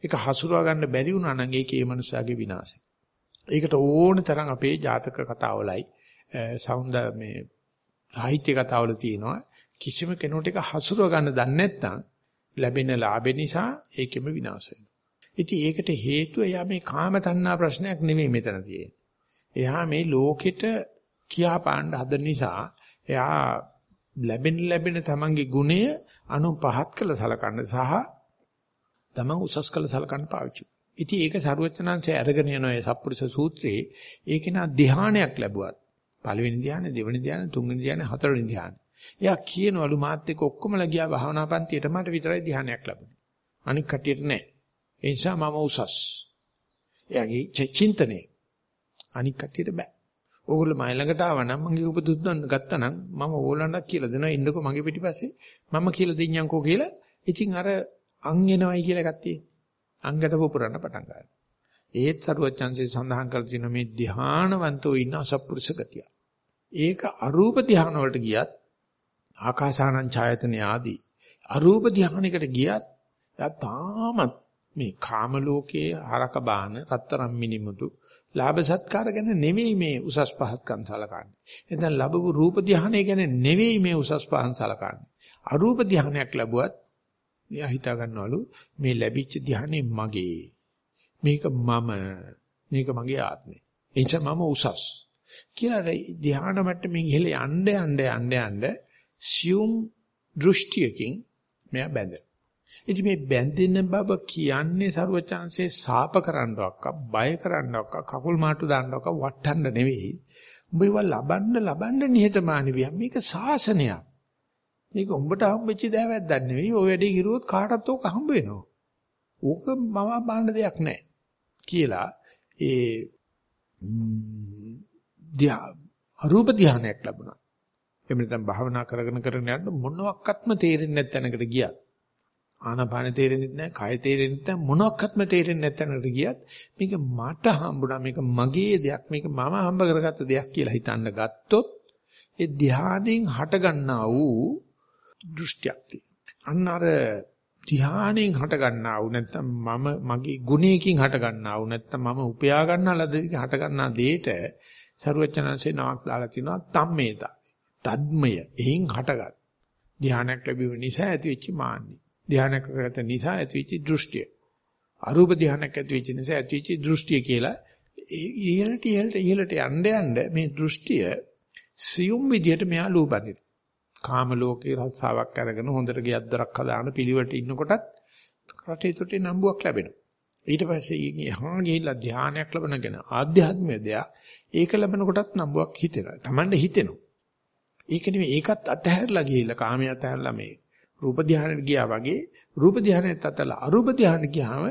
ඒක හසුරවා ගන්න බැරි වුණා නම් ඒකේ ඒ මනුස්සයාගේ විනාශය. ඒකට ඕන තරම් අපේ ජාතක කතාවලයි සෞන්ද මේ සාහිත්‍ය කතාවල තියෙනවා කිසිම කෙනෙකුට ඒක හසුරව ගන්න දන්නේ නැත්නම් ලැබෙන ලාභේ නිසා ඒකෙම විනාශ වෙනවා. ඉතින් ඒකට හේතුව එයා මේ කාම තණ්හා ප්‍රශ්නයක් නෙමෙයි මෙතන තියෙන්නේ. එයා මේ ලෝකෙට කියා පාණ්ඩ හදන නිසා එයා ලැබෙන ලැබෙන තමන්ගේ ගුණය අනු පහත් කළ සලකන්න සහ තමන් උසස් කළ සලකන්න පාවිච්චි. ඉතින් ඒක සරුවචනාංශය අරගෙන යන ඒ සප්පුරුෂ සූත්‍රයේ ඒක නා ධ්‍යානයක් ලැබුවත් පළවෙනි ධ්‍යාන, දෙවෙනි ධ්‍යාන, තුන්වෙනි ධ්‍යාන, හතරවෙනි ධ්‍යාන. එයා කියනවලු මාත් එක්ක ඔක්කොමලා ගියා භාවනා පන්තියට මට විතරයි ධ්‍යානයක් ලැබුණේ. අනික් කටියට නෑ. ඒ නිසා මම උසස්. එයාගේ චින්තනේ අනික් කටියට බෑ. ඕගොල්ලෝ මයි ළඟට ආවනම් මගේ උපදෙස් දුන්න ගත්තනම් මම ඕලන්ඩක් කියලා දෙනවා ඉන්නකෝ මගේ පිටිපස්සේ මම කියලා දෙන්නම්කෝ කියලා. ඉතින් අර අං එනවයි කියලා එකක් තියෙනවා. අංගට පුපුරන්න පටන් ගන්නවා. ඒත් සරුවත් chance සඳහන් කරලා තියෙන මේ ධානාවන්තෝ ඉන්න අසප්පුරුෂ ගතිය. ඒක අරූප ධාන වලට ගියත් ආකාසානං ඡායතන ආදී අරූප ධානයකට ගියත් එයා තාමත් මේ කාම ලෝකයේ හරක බාන රත්තරම් මිනිමුතු ලාභ සත්කාර ගැන නෙවෙයි මේ උසස් පහත්කම් සලකන්නේ. එතන ලැබපු රූප ධානය ගැන නෙවෙයි මේ උසස් පහන් සලකන්නේ. අරූප ධානයක් ලැබුවත් එයා හිතා ගන්නවලු මේ ලැබිච්ච ධානය මගේ. මේක මම මේක මගේ ආත්මය. එනිසා මම උසස්. කියලා ධ්‍යාන මට්ටමින් ඉහළ යන්න යන්න යන්න යන්න සියුම් දෘෂ්ටියකින් මෙයා බැඳෙනවා. ඉතින් මේ බැඳෙන බව කියන්නේ ਸਰවචාන්සේ සාප කරන්නවක් බය කරන්නවක් කකුල් මාට්ටු දාන්නවක් වටන්න නෙවෙයි. උඹ ඒවා ලබන්න ලබන්න නිහතමානී වියම් මේක සාසනයක්. මේක උඹට හම්බෙච්ච දෑවැද්දක් නෙවෙයි. ඔය වැඩේ කිරුවොත් කාටත් ඕක හම්බ වෙනවා. ඕක මම බාන්න දෙයක් නැහැ. කියලා ඒ ධ්‍යා අරූප ධානයක් ලැබුණා. එහෙම නැත්නම් භාවනා කරගෙන කරගෙන යන්න මොනවත්ක්ත්ම තේරෙන්නේ නැත් තැනකට ගියා. ආනාපාන තේරෙන්නේ නැහැ, කය තේරෙන්නේ නැහැ, මොනවත්ක්ත්ම තේරෙන්නේ නැත් තැනකට ගියත් මේක මට හම්බුණා, මේක මගේ දෙයක්, මේක මම හම්බ කරගත්ත දෙයක් කියලා හිතන්න ගත්තොත් ඒ ධානයෙන් හට ගන්නා වූ දෘෂ්ටියක් තියෙනවා. අන්න අර ධානයෙන් හට ගන්නා වූ නැත්නම් මම මගේ ගුණයකින් හට ගන්නා වූ නැත්නම් මම උපයා ගන්නා ලද හට ගන්නා දෙයට සරුවචනanse නමක් දාලා තිනවා තම්මේතා. තද්මය එයින් හටගත්. ධානයක් ලැබීම නිසා ඇතිවෙච්ච මාන්නි. ධානයක් කරගත නිසා ඇතිවෙච්ච දෘෂ්ටිය. අරූප ධානයක් ඇතිවෙච්ච නිසා ඇතිවෙච්ච දෘෂ්ටිය කියලා ඉහළට ඉහළට ඉහළට යන්න යන්න මේ දෘෂ්ටිය සියුම් විදියට මෙයා ලූපදින. කාම ලෝකේ රස්සාවක් අරගෙන හොඳට ගියක් දරක් හදාන පිළිවෙලට ඉන්නකොටත් රටේ තොටේ නම්බුවක් ලැබෙනවා. ඊට පස්සේ එහා ගිහිල්ලා ධානයක් ලැබනගෙන ආධ්‍යාත්මික දෙයක් ඒක ලැබෙනකොටත් නම්බුවක් හිතෙනවා. Tamande හිතෙනවා. ඒක නෙමෙයි ඒකත් අතහැරලා ගිහිල්ලා කාමයේ අතහැරලා මේ රූප ධානයට ගියා වගේ රූප ධානයට අතලා අරූප ධානයට ගියාම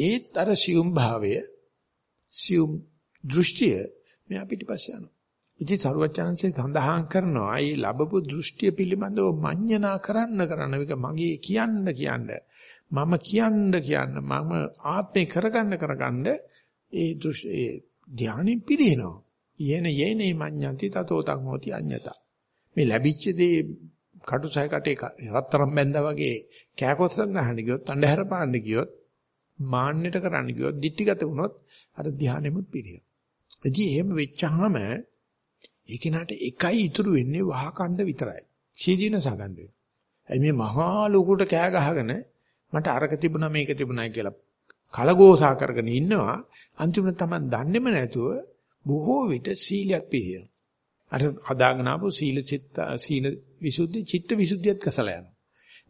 ඒත් අර සියුම් භාවය සියුම් දෘෂ්ටිය මෙයා පිටිපස්සේ යනවා. ඉතින් සරුවචනන්සේ සඳහන් කරනවා මේ ලැබපු දෘෂ්ටිය පිළිබඳව මඤ්ඤණා කරන්න කරන්න මේක මගේ කියන්න කියන්න මම කියන්න කියන්න මම ආත්මේ කරගන්න කරගන්න ඒ දෘෂ්ටි ඒ ධානයෙන් පිරිනව. යේන යේනේ මඤ්ඤන්ති තතෝ තං හෝති අඤ්ඤතා. මේ ලැබිච්ච දේ කටුසය කටේ රත්තරන් බැඳා වගේ කෑකොස්සන් ගහන්න ගියොත් අන්ධහැර පාන්න ගියොත් මාන්නයට කරන්න ගියොත් ditthිගත වුණොත් අර ධානයෙමුත් පිරිනව. ඉතින් එහෙම වෙච්චාම ඒ කෙනාට එකයි ඉතුරු වෙන්නේ වහකණ්ඩ විතරයි. සීදීනස ගන්න වෙනවා. ඇයි මේ මහා ලොකුට කෑ ගහගෙන මට අරක තිබුණා මේක තිබුණා කියලා කලගෝසා කරගෙන ඉන්නවා. අන්තිමට Taman දන්නේම නැතුව බොහෝ විට සීලයක් පිළිහෙන. අර හදාගෙන ආපු සීල චිත්ත සීල විසුද්ධි චිත්ත විසුද්ධියත් කසලා යනවා.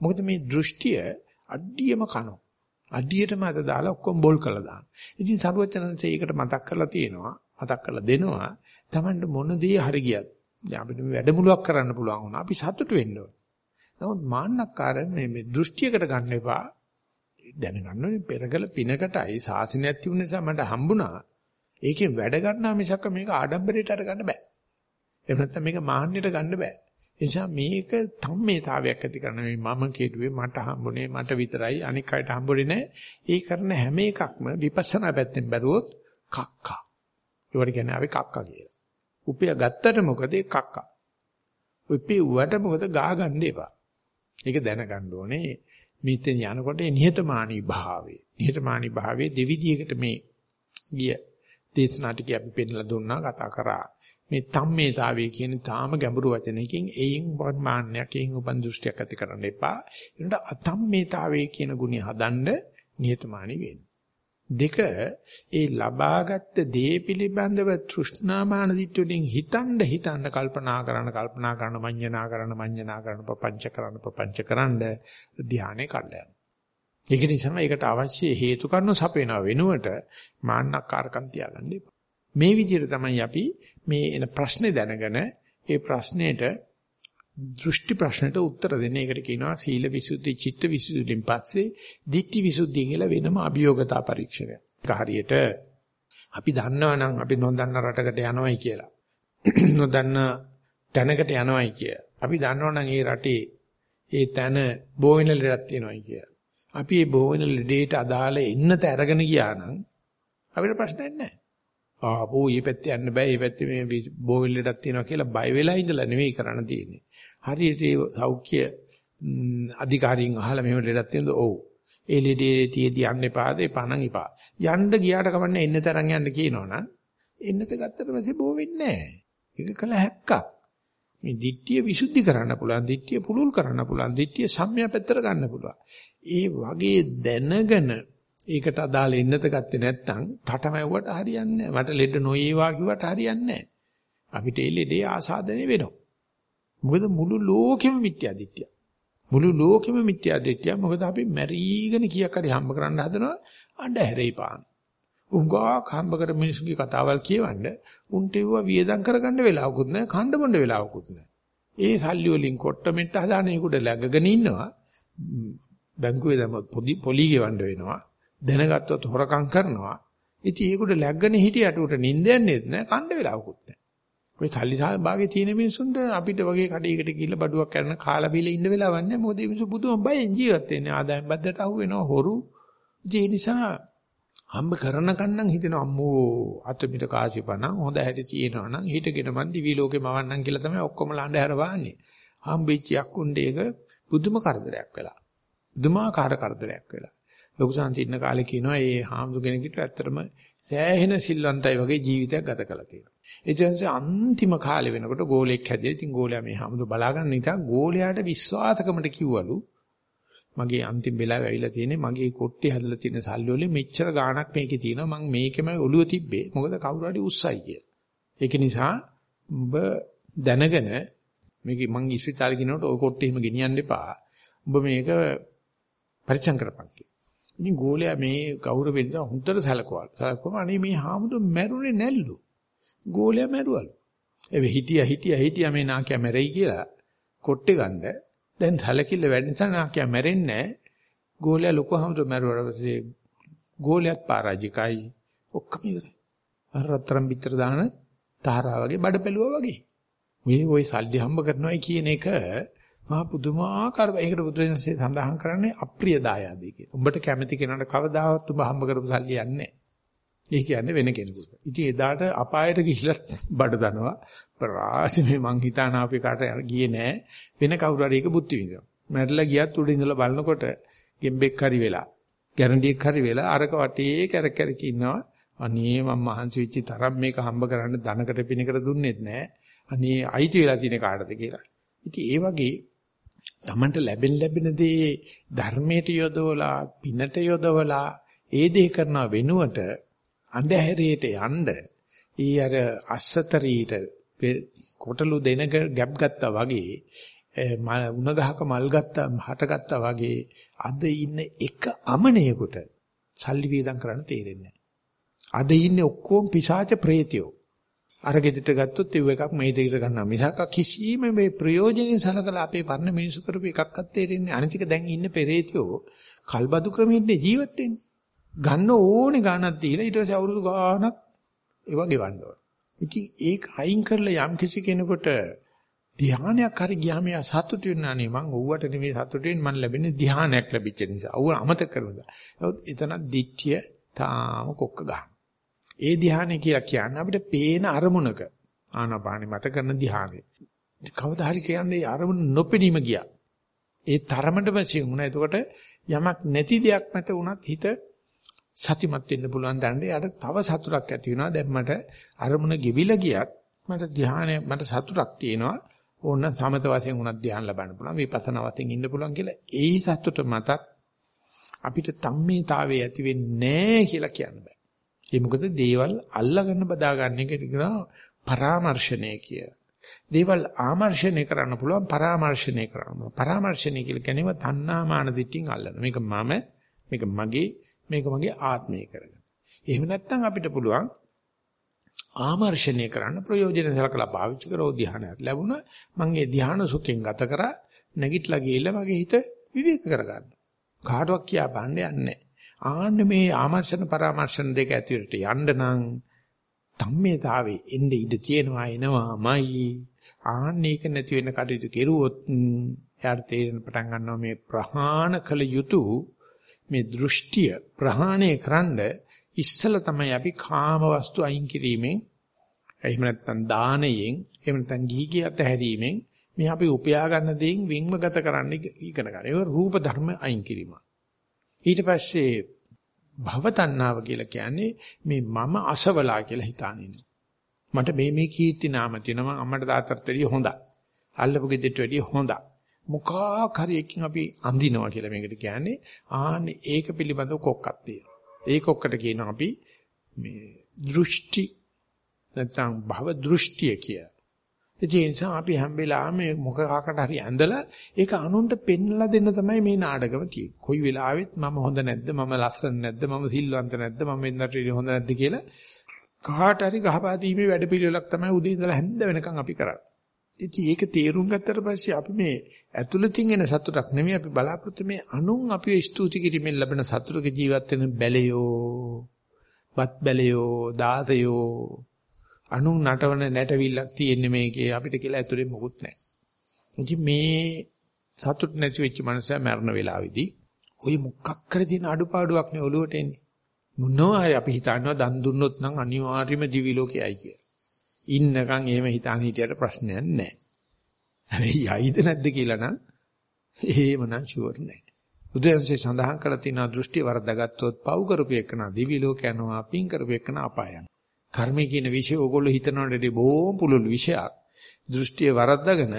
මොකද මේ දෘෂ්ටිය අඩියම කනවා. අඩියටම අත දාලා ඔක්කොම බෝල් කරලා දානවා. ඉතින් සරුවචනන්සේ ඒකට මතක් කරලා තියෙනවා. මතක් කරලා දෙනවා. Tamanට මොන දේ හරි ගියත් දැන් අපිට මේ වැඩමුළුවක් කරන්න පුළුවන් වුණා. අපි සතුටු වෙන්න ඕන. නමුත් මාන්නක්කාර මේ මේ දෘෂ්ටියකට ගන්න එපා. දැනගන්න ඕනේ පෙරකල පිනකටයි සාසනයක් තිබුණ නිසා මට හම්බුණා. ඒකෙන් වැඩ ගන්නා මිසක් මේක ආඩම්බරයට අර ගන්න බෑ. එහෙම නැත්නම් මේක මාන්නයට ගන්න බෑ. ඒ නිසා මේක ධම්මේතාවයක් ඇති කරන මේ මම කියුවේ මට හම්බුනේ මට විතරයි අනික් අයට හම්බුනේ නෑ. ඒ කරන හැම එකක්ම විපස්සනා පැත්තෙන් බැලුවොත් කක්කා. ඒවට කියන්නේ අපි කක්කා කියලා. උපය ගත්තට මොකද ඒ කක්කා. උපේ උවට මොකද ගා ගන්න එපා. ඒක දැනගන්න ඕනේ. මෙතෙන් යනකොට නිහතමානී භාවය. නිහතමානී භාවයේ දෙවිදියකට මේ ගිය දේශනා ටික අපි පෙන්නලා දුන්නා කතා කරා. මේ තම්මේතාවය කියන තාම ගැඹුරු වචනයකින් එයින් වර්මාන්නයක් එයින් උපන් දෘෂ්ටියක් ඇති කරන්න එපා. ඒකට අතම්මේතාවය කියන ගුණය හදන්න නිහතමානී වෙන්න. දෙක ඒ ලබාගත් දේ පිළිබඳව තෘෂ්ණාමාන දිට්ඨුලින් හිතන්න හිතන්න කල්පනා කරන කල්පනා කරන මඤ්ඤණා කරන මඤ්ඤණා කරන ප්‍රපංච කරන ප්‍රපංච කරන්න ධානයේ කඩලා ඒක නිසා ඒකට අවශ්‍ය හේතු කාරණා සපේනවා වෙනුවට මාන්නක්කාරකම් තියාගන්න එපා. මේ විදිහට තමයි අපි මේ එන ප්‍රශ්නේ දැනගෙන ඒ ප්‍රශ්නෙට දෘෂ්ටි ප්‍රශ්නෙට උත්තර දෙන්න. ඒකට කියනවා සීල විසුද්ධි, චිත්ත විසුද්ධියෙන් පස්සේ ditthi විසුද්ධිය කියලා වෙනම අභියෝගතා පරීක්ෂණයක්. ඒක හරියට අපි දන්නවා නම් අපි නොදන්න රටකට යනවයි කියලා. *clears throat* නොදන්න තැනකට යනවයි කියලා. අපි දන්නවා නම් ඒ රටේ ඒ තැන බෝවෙන ලෙඩක් තියෙනවයි කියලා. අපි මේ බෝවෙන ලෙඩේට අදාළ එන්නත අරගෙන ගියා නම් අපිට ප්‍රශ්නයක් නැහැ. ආපෝ ඊ පැත්තේ යන්න බෑ. ඊ පැත්තේ මේ බෝවෙන ලෙඩක් තියෙනවා කියලා බය වෙලා ඉඳලා නෙවෙයි කරන්න තියෙන්නේ. හරියට ඒ සෞඛ්‍ය අධිකාරියෙන් අහලා මෙහෙම ලෙඩක් තියෙනද? ඔව්. ඒ ලෙඩේ තියේදී යන්න එපාද? එපා නම් එපා. යන්න ගියාට කමන්නේ එන්න තරම් යන්න කියනවනම් එන්නත ගත්තට පස්සේ බෝ වෙන්නේ නැහැ. ඒක කළ හැක්කක්. මේ දිට්ඨිය විසුද්ධි කරන්න පුළුවන්, දිට්ඨිය පුලුල් කරන්න පුළුවන්, දිට්ඨිය සම්මිය පැත්තට ගන්න පුළුවන්. ඒ වගේ දැනගෙන ඒකට අදාළ එන්නත ගත්තේ නැත්නම් තටමැව්වට හරියන්නේ නැහැ. මට ලෙඩ නොයේවා කිව්වට හරියන්නේ නැහැ. අපිට එල්ලේ ආසාදනය වෙනවා. මොකද මුළු ලෝකෙම මිත්‍යා දිට්ඨිය. මුළු ලෝකෙම මිත්‍යා දිට්ඨිය. මොකද අපි මැරීගෙන කීයක් හරි හම්බ කරන්න හදනවා අඬහැරේ පාන. උංගා හම්බ කර මිනිස්සුගේ කතාවල් කියවන්න උන්ට ඒව වියදම් කරගන්න වෙලාවකුත් නැහැ, කණ්ඩ බොණ්ඩ වෙලාවකුත් නැහැ. ඒ සල්ලි වලින් කොට්ට මෙට්ට හදාන ඒකට läගගෙන ඉන්නවා. බැංකුවේ දැම්ම පොඩි පොලි ගෙවන්න වෙනවා. දැනගත්තොත් හොරකම් කරනවා. ඉතින් ඒකට läගගෙන හිටියට උට නිින්ද යන්නේත් නැහැ, කණ්ඩ වෙලාවකුත් නැහැ. ඔය සල්ලි භාගේ තියෙන මිනිස්සුන්ට අපිට වගේ කඩේකට ගිහිල්ලා බඩුවක් කරන කාලා බීලා ඉන්න වෙලාවක් නැහැ. මොකද මේ මිනිස්සු බුදුම බයෙන් ජීවත් වෙන්නේ. ආදායම් බද්දට අහු වෙනවා හොරු. ඒ නිසා හම්බ කරන කන්නම් හිතෙන අම්මෝ අතමිට කාසිපණන් හොඳ හැටි තියෙනවා නම් හිටගෙන මන් දිවි ලෝකේ මවන්නම් කියලා තමයි ඔක්කොම ළඬ හැර වහන්නේ. හම්බෙච්ච යක්කුණ්ඩේ එක බුදුම කරදරයක් වෙලා. බුදුමාකාර කරදරයක් වෙලා. ලොකු සාන්ති ඉන්න කාලේ කියනවා ඒ හාමුදුර කෙනෙකුට ඇත්තටම සෑහෙන සිල්වන්තයි වගේ ජීවිතයක් ගත කළා කියලා. ඒ කියන්නේ අන්තිම කාලේ වෙනකොට ගෝලෙක් හැදිලා ඉතින් ගෝලයා මේ හාමුදුර බලාගන්න නිසා ගෝලයාට විශ්වාසකමට කිව්වලු මගේ අන්තිම වෙලාව ඇවිල්ලා තියෙන්නේ මගේ කොට්ටි හැදලා තියෙන සල්ලි වලින් මෙච්චර ගාණක් මේකේ තියෙනවා මං මේකෙම ඔළුව තිබ්බේ මොකද කවුරු හරි උස්සයි කියලා. ඒක නිසා ඔබ දැනගෙන මේක මං ඉස්විතාලේ ගිනනකොට ඔය කොට්ටි එහෙම ගෙනියන්න එපා. ඔබ මේක පරිචං කරපන් කියලා. ඉතින් ගෝලයා මේ ගෞරවෙන් හොඳට සැලකුවා. සැලකුවම අනේ මේ හාමුදුරු මැරුණේ නැල්ලු. ගෝලයා මැරුවලු. ඒ හිටියා හිටියා හිටියා මේ නාකියා මැරෙයි කියලා කොට්ටේ ගන්න. දැන් සැලකිල්ල වැඩි නිසා නාකියා මැරෙන්නේ නැහැ. ගෝලයා ලොකු හාමුදුරු මැරුවාට පස්සේ ගෝලයාත් පරාජිකයි. ඔක්කොම ඉවරයි. අර රත්තරන් පිටර දාන තාරා වගේ බඩ පැලුවා වගේ. මේ ওই සල්ලි හම්බ කරනවායි කියන එක මහා පුදුමාකාර ඒකට බුදුරජාණන්සේ සඳහන් කරන්නේ අප්‍රිය දායාදී කියලා. උඹට කැමති කෙනාට කවදාවත් උඹ හම්බ කරපු සල්ලි යන්නේ නැහැ. ඒ කියන්නේ වෙන කෙනෙකුට. ඉතින් එදාට අපායට ගිහිල්ලා *laughs* බඩ දනවා. ප්‍රාසි මේ මං හිතාන අපි කාට ගියේ නෑ. වෙන කවුරු හරි ඒක බුද්ධි විඳිනවා. මැරිලා ගියත් උඩ ඉඳලා බලනකොට ගෙම්බෙක් හරි වෙලා, ගැරන්ඩියෙක් හරි වෙලා අරක වටේ කැරක් කැරක ඉන්නවා. අනේ මම මහන්සි වෙච්ච තරම් මේක හම්බ කරන්න ධනකට පිනකට දුන්නෙත් නෑ. අනේ අයිති වෙලා තියෙන කාටද කියලා. ඉතින් ඒ වගේ Tamanට ලැබෙන ලැබෙන දේ ධර්මයට යොදවලා පිනට යොදවලා ඒ දේ කරන වෙනුවට අන්ධහැරයට යන්න ඊ අර අස්සතරීට කොටලු දෙන ගැප් ගත්තා වගේ උණ ගහක මල් ගත්තා හට ගත්තා වගේ අද ඉන්න එක අමනේකට සල්ලි වේදම් කරන්න තේරෙන්නේ අද ඉන්නේ ඔක්කොම පිසාච ප්‍රේතයෝ. අර ගෙදරට ගත්තොත් ඒව එකක් මේ දෙකට ගන්නවා මිසක් කිසිම මේ ප්‍රයෝජනෙන් සලකලා අපේ පරණ මිනිසු කරපු එකක්වත් තේරෙන්නේ අනිතික දැන් ඉන්න පෙරේතයෝ කල්බදු ක්‍රමෙන්නේ ජීවත් වෙන්නේ ගන්න ඕනේ ගාණක් දීලා ඊට පස්සේ අවුරුදු ගාණක් ඒවා ගෙවන්න ඕන. ඉතින් ඒක අයින් කරලා යම් කිසි කෙනෙකුට ධ්‍යානයක් හරි ගියාම යා සතුටු වෙනානේ මං ඕවට නෙමෙයි සතුටු වෙන්නේ මන් ලැබෙන්නේ ධ්‍යානයක් ලැබිච්ච නිසා. ඌ අමතක කරනවා. නමුත් එතන දිට්ඨිය තාම කොක්ක ගන්න. ඒ ධ්‍යානෙ කියලා කියන්නේ අපිට පේන අරමුණක ආනාපානෙ මත කරන ධ්‍යානෙ. කවදා හරි කියන්නේ අරමුණ නොපෙනීම ගියා. ඒ තරමටම සිහුණා. එතකොට යමක් නැති දෙයක් මත උනත් හිත සතිමත් වෙන්න පුළුවන් දැනට යාට තව සතුටක් ඇති වෙනවා දැන් මට අරමුණ ගෙවිලා ගියත් මට ධ්‍යානය මට සතුටක් තියෙනවා ඕන සමත වශයෙන් උනත් ධ්‍යාන ලබන්න පුළුවන් විපස්සනා වශයෙන් ඉන්න පුළුවන් කියලා ඒ සතුට මතත් අපිට තම්මේතාවයේ ඇති වෙන්නේ නැහැ කියලා කියන්න බෑ ඒ මොකද දේවල් අල්ලගන්න බදාගන්න එක කියනවා පරාමර්ශණය කිය. දේවල් ආමර්ශණය කරන්න පුළුවන් පරාමර්ශණය කරන්න. පරාමර්ශණය කියලා කියනවා තණ්හාමාන දිටින් අල්ලන. මේක මම මේක මගේ මේක මගේ ආත්මය කරගෙන. එහෙම නැත්නම් අපිට පුළුවන් ආමර්ෂණය කරන්න ප්‍රයෝජන සලකලා පාවිච්චි කරෝ ධ්‍යානයක් ලැබුණා මම ඒ ධ්‍යාන සුඛෙන් ගත කරා නැගිටලා ගිහිල්ලා මගේ හිත විවේක කරගන්න. කාටවත් කියා බන්න යන්නේ ආන්න මේ ආමර්ෂණ පරාමර්ශන දෙක ඇතුළට යන්න නම් ධම්මේතාවේ එන්නේ ඉඳ තියෙනවා එනවාමයි ආන්න ඒක නැති වෙන කටයුතු කෙරුවොත් එයාට තේරෙන පටන් ගන්නවා මේ ප්‍රහාණ කළ යුතු මේ දෘෂ්ටිය ප්‍රහාණය කරන්න ඉස්සල තමයි අපි කාම වස්තු අයින් කිරීමෙන් එහෙම නැත්නම් දානයෙන් එහෙම නැත්නම් ගීගී අතහැරීමෙන් මේ අපි උපයා ගන්න දේෙන් වින්ම ගත කරන්න ඉගෙන ගන්න. ඒක රූප ධර්ම අයින් කිරීම. ඊට පස්සේ භව තණ්හාව කියලා කියන්නේ මේ මම අසවලා කියලා හිතානින්න. මට මේ මේ කීර්ති නාම තියෙනවා අම්මට තාත්තට වැඩිය හොඳයි. අල්ලපු ගෙදරට වැඩිය හොඳයි. මොකක් හරි එකකින් අපි අඳිනවා කියලා මේකට කියන්නේ ආන්නේ ඒක පිළිබඳව කොක්කක් තියෙනවා. ඒ කොක්කට කියනවා අපි මේ දෘෂ්ටි නැත්නම් භව දෘෂ්ටිය කිය. ඒ නිසා අපි හැම වෙලාවෙම මොකකට හරි ඇඳලා ඒක අනුන්ට පෙන්ලා දෙන්න තමයි මේ නාටකම තියෙන්නේ. කොයි වෙලාවෙත් මම හොඳ නැද්ද මම ලස්සන නැද්ද මම සිල්වන්ත නැද්ද මම වෙනදට හොඳ නැද්ද කියලා කාට හරි ගහපා දීමේ වැඩපිළිවෙලක් තමයි උදේ ඉඳලා හැන්ද වෙනකන් අපි කරන්නේ. ඉතින් ඒක තේරුම් ගත්තට පස්සේ අපි මේ ඇතුළතින් එන සතුටක් නෙමෙයි අපි බලාපොරොත්තු මේ අනුන් අපිව ස්තුති කිරීමෙන් ලැබෙන සතුටක ජීවත් වෙන බැලයෝ, බත් බැලයෝ, දාතයෝ අනුන් නටවන නැටවිල්ලක් තියෙන්නේ මේකේ අපිට කියලා ඇතුලේ මොකුත් නැහැ. ඉතින් මේ සතුට නැති වෙච්ච මනුස්සයා මරණ වේලාවේදී ওই මුක්කක් කර තියෙන අඩුපාඩුවක් නේ ඔලුවට එන්නේ. මොනවා හරි අපි හිතනවා දන් දුන්නොත් නම් අනිවාර්යයෙන්ම දිවි ලෝකයයි කියලා. ඉන්නකම් එහෙම හිතාන හිටියට ප්‍රශ්නයක් නැහැ. හැබැයි යයිද නැද්ද කියලා නම් එහෙමනම් ෂුවර් නැහැ. බුදුන්සේ සඳහන් කරලා තියෙන දෘෂ්ටි වර්ධගත්තොත් පව් කරපු එකන දිවි ලෝක යනවා පින් කරපු එකන අපාය යනවා. කර්මය කියන વિષය ඕගොල්ලෝ හිතනවට බොහොම පුළුල් විෂයක්. දෘෂ්ටිය වරද්දාගෙන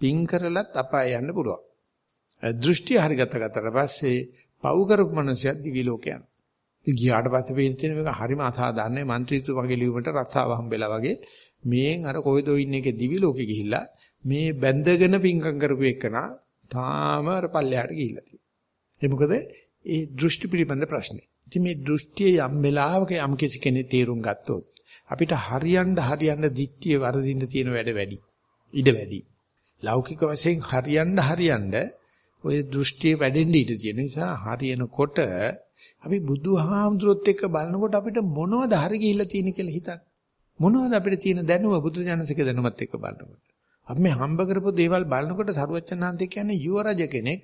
පින් කරලත් අපාය යන්න පුළුවන්. දෘෂ්ටි හරිගත ගතට පස්සේ පව් කරපු මනුස්සයෙක් දිවි ලෝක යන. ගියාට පස්සේ පේන තියෙන මේක හරිම අසාධාරණයි. മന്ത്രിතු වගේ ලියුමට රස්සාව හම්බෙලා වගේ මේෙන් අර කොයිදෝ ඉන්න එකේ දිවි ලෝකෙ ගිහිල්ලා මේ බැඳගෙන පින්කම් කරපු එකනා තාම අර පල්ලෙහාට ගිහිල්ලා තියෙනවා. ඒ මොකද ඒ දෘෂ්ටි පිළිබඳ ප්‍රශ්නේ. ඉතින් මේ දෘෂ්ටිය යම් වෙලාවක යම් කෙනෙක් තේරුම් ගත්තොත් අපිට හරියන්න හරියන්න දික්තිය වරදින්න තියෙන වැඩ වැඩි. ඉඩ වැඩි. ලෞකික වශයෙන් හරියන්න හරියන්න ওই දෘෂ්ටිය වැඩෙන්න ඉඩ තියෙන නිසා හරියනකොට අපි බුදුහාමුදුරුවොත් එක්ක බලනකොට අපිට මොනවද හරි ගිහිල්ලා තියෙන කියලා හිතන්න. මොනවද අපිට තියෙන දැනුම බුදුජානසික දැනුමත් එක්ක බලනකොට. අපි මේ හම්බ කරපු දේවල් බලනකොට සරුවච්චන්හන්සේ කියන්නේ යුව රජ කෙනෙක්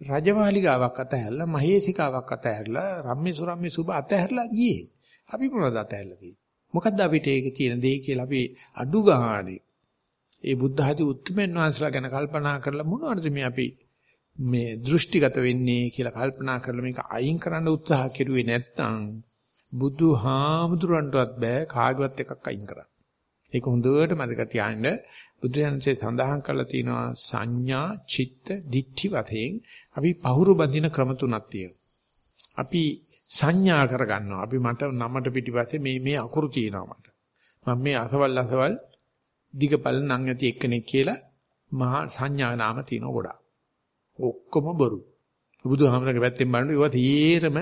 රජමාලිගාවක් අතහැරලා මහේසිකාවක් අතහැරලා රම්මි සුරම්මි සුබ අතහැරලා ගියේ. අපි මොනවද අතහැරලා තියෙන්නේ? මොකද්ද අපිට ඒක තියෙන දේ කියලා අපි අඩු ගානේ ඒ බුද්ධ ආදී උත්තරමෙන් වහන්සලා ගැන කල්පනා කරලා මොනවද මේ අපි මේ දෘෂ්ටිගත වෙන්නේ කියලා කල්පනා කරලා මේක අයින් කරන්න උත්සාහ කෙරුවේ නැත්නම් බුදුහාමුදුරන්ටවත් බෑ කාගවත් එකක් අයින් කරන්න. ඒක හොඳට මතක තියාගන්න බුදුරජාණන්සේ සඳහන් කරලා තියෙනවා සංඥා, චිත්ත, දිට්ඨි වශයෙන් අපි පහුරු බඳින ක්‍රම තුනක් තියෙනවා. අපි සංඥා කරගන්නවා. අපි මට නමට පිටිපස්සේ මේ මේ අකුරු තියෙනවා මට. මම මේ අසවල් අසවල් දිගපල නම් ඇති එක්කෙනෙක් කියලා මහා සංඥා නාම තියෙනවා ගොඩාක්. ඔක්කොම බොරු. බුදුහාමරගේ පැත්තෙන් බලනකොට ඒවා තීරම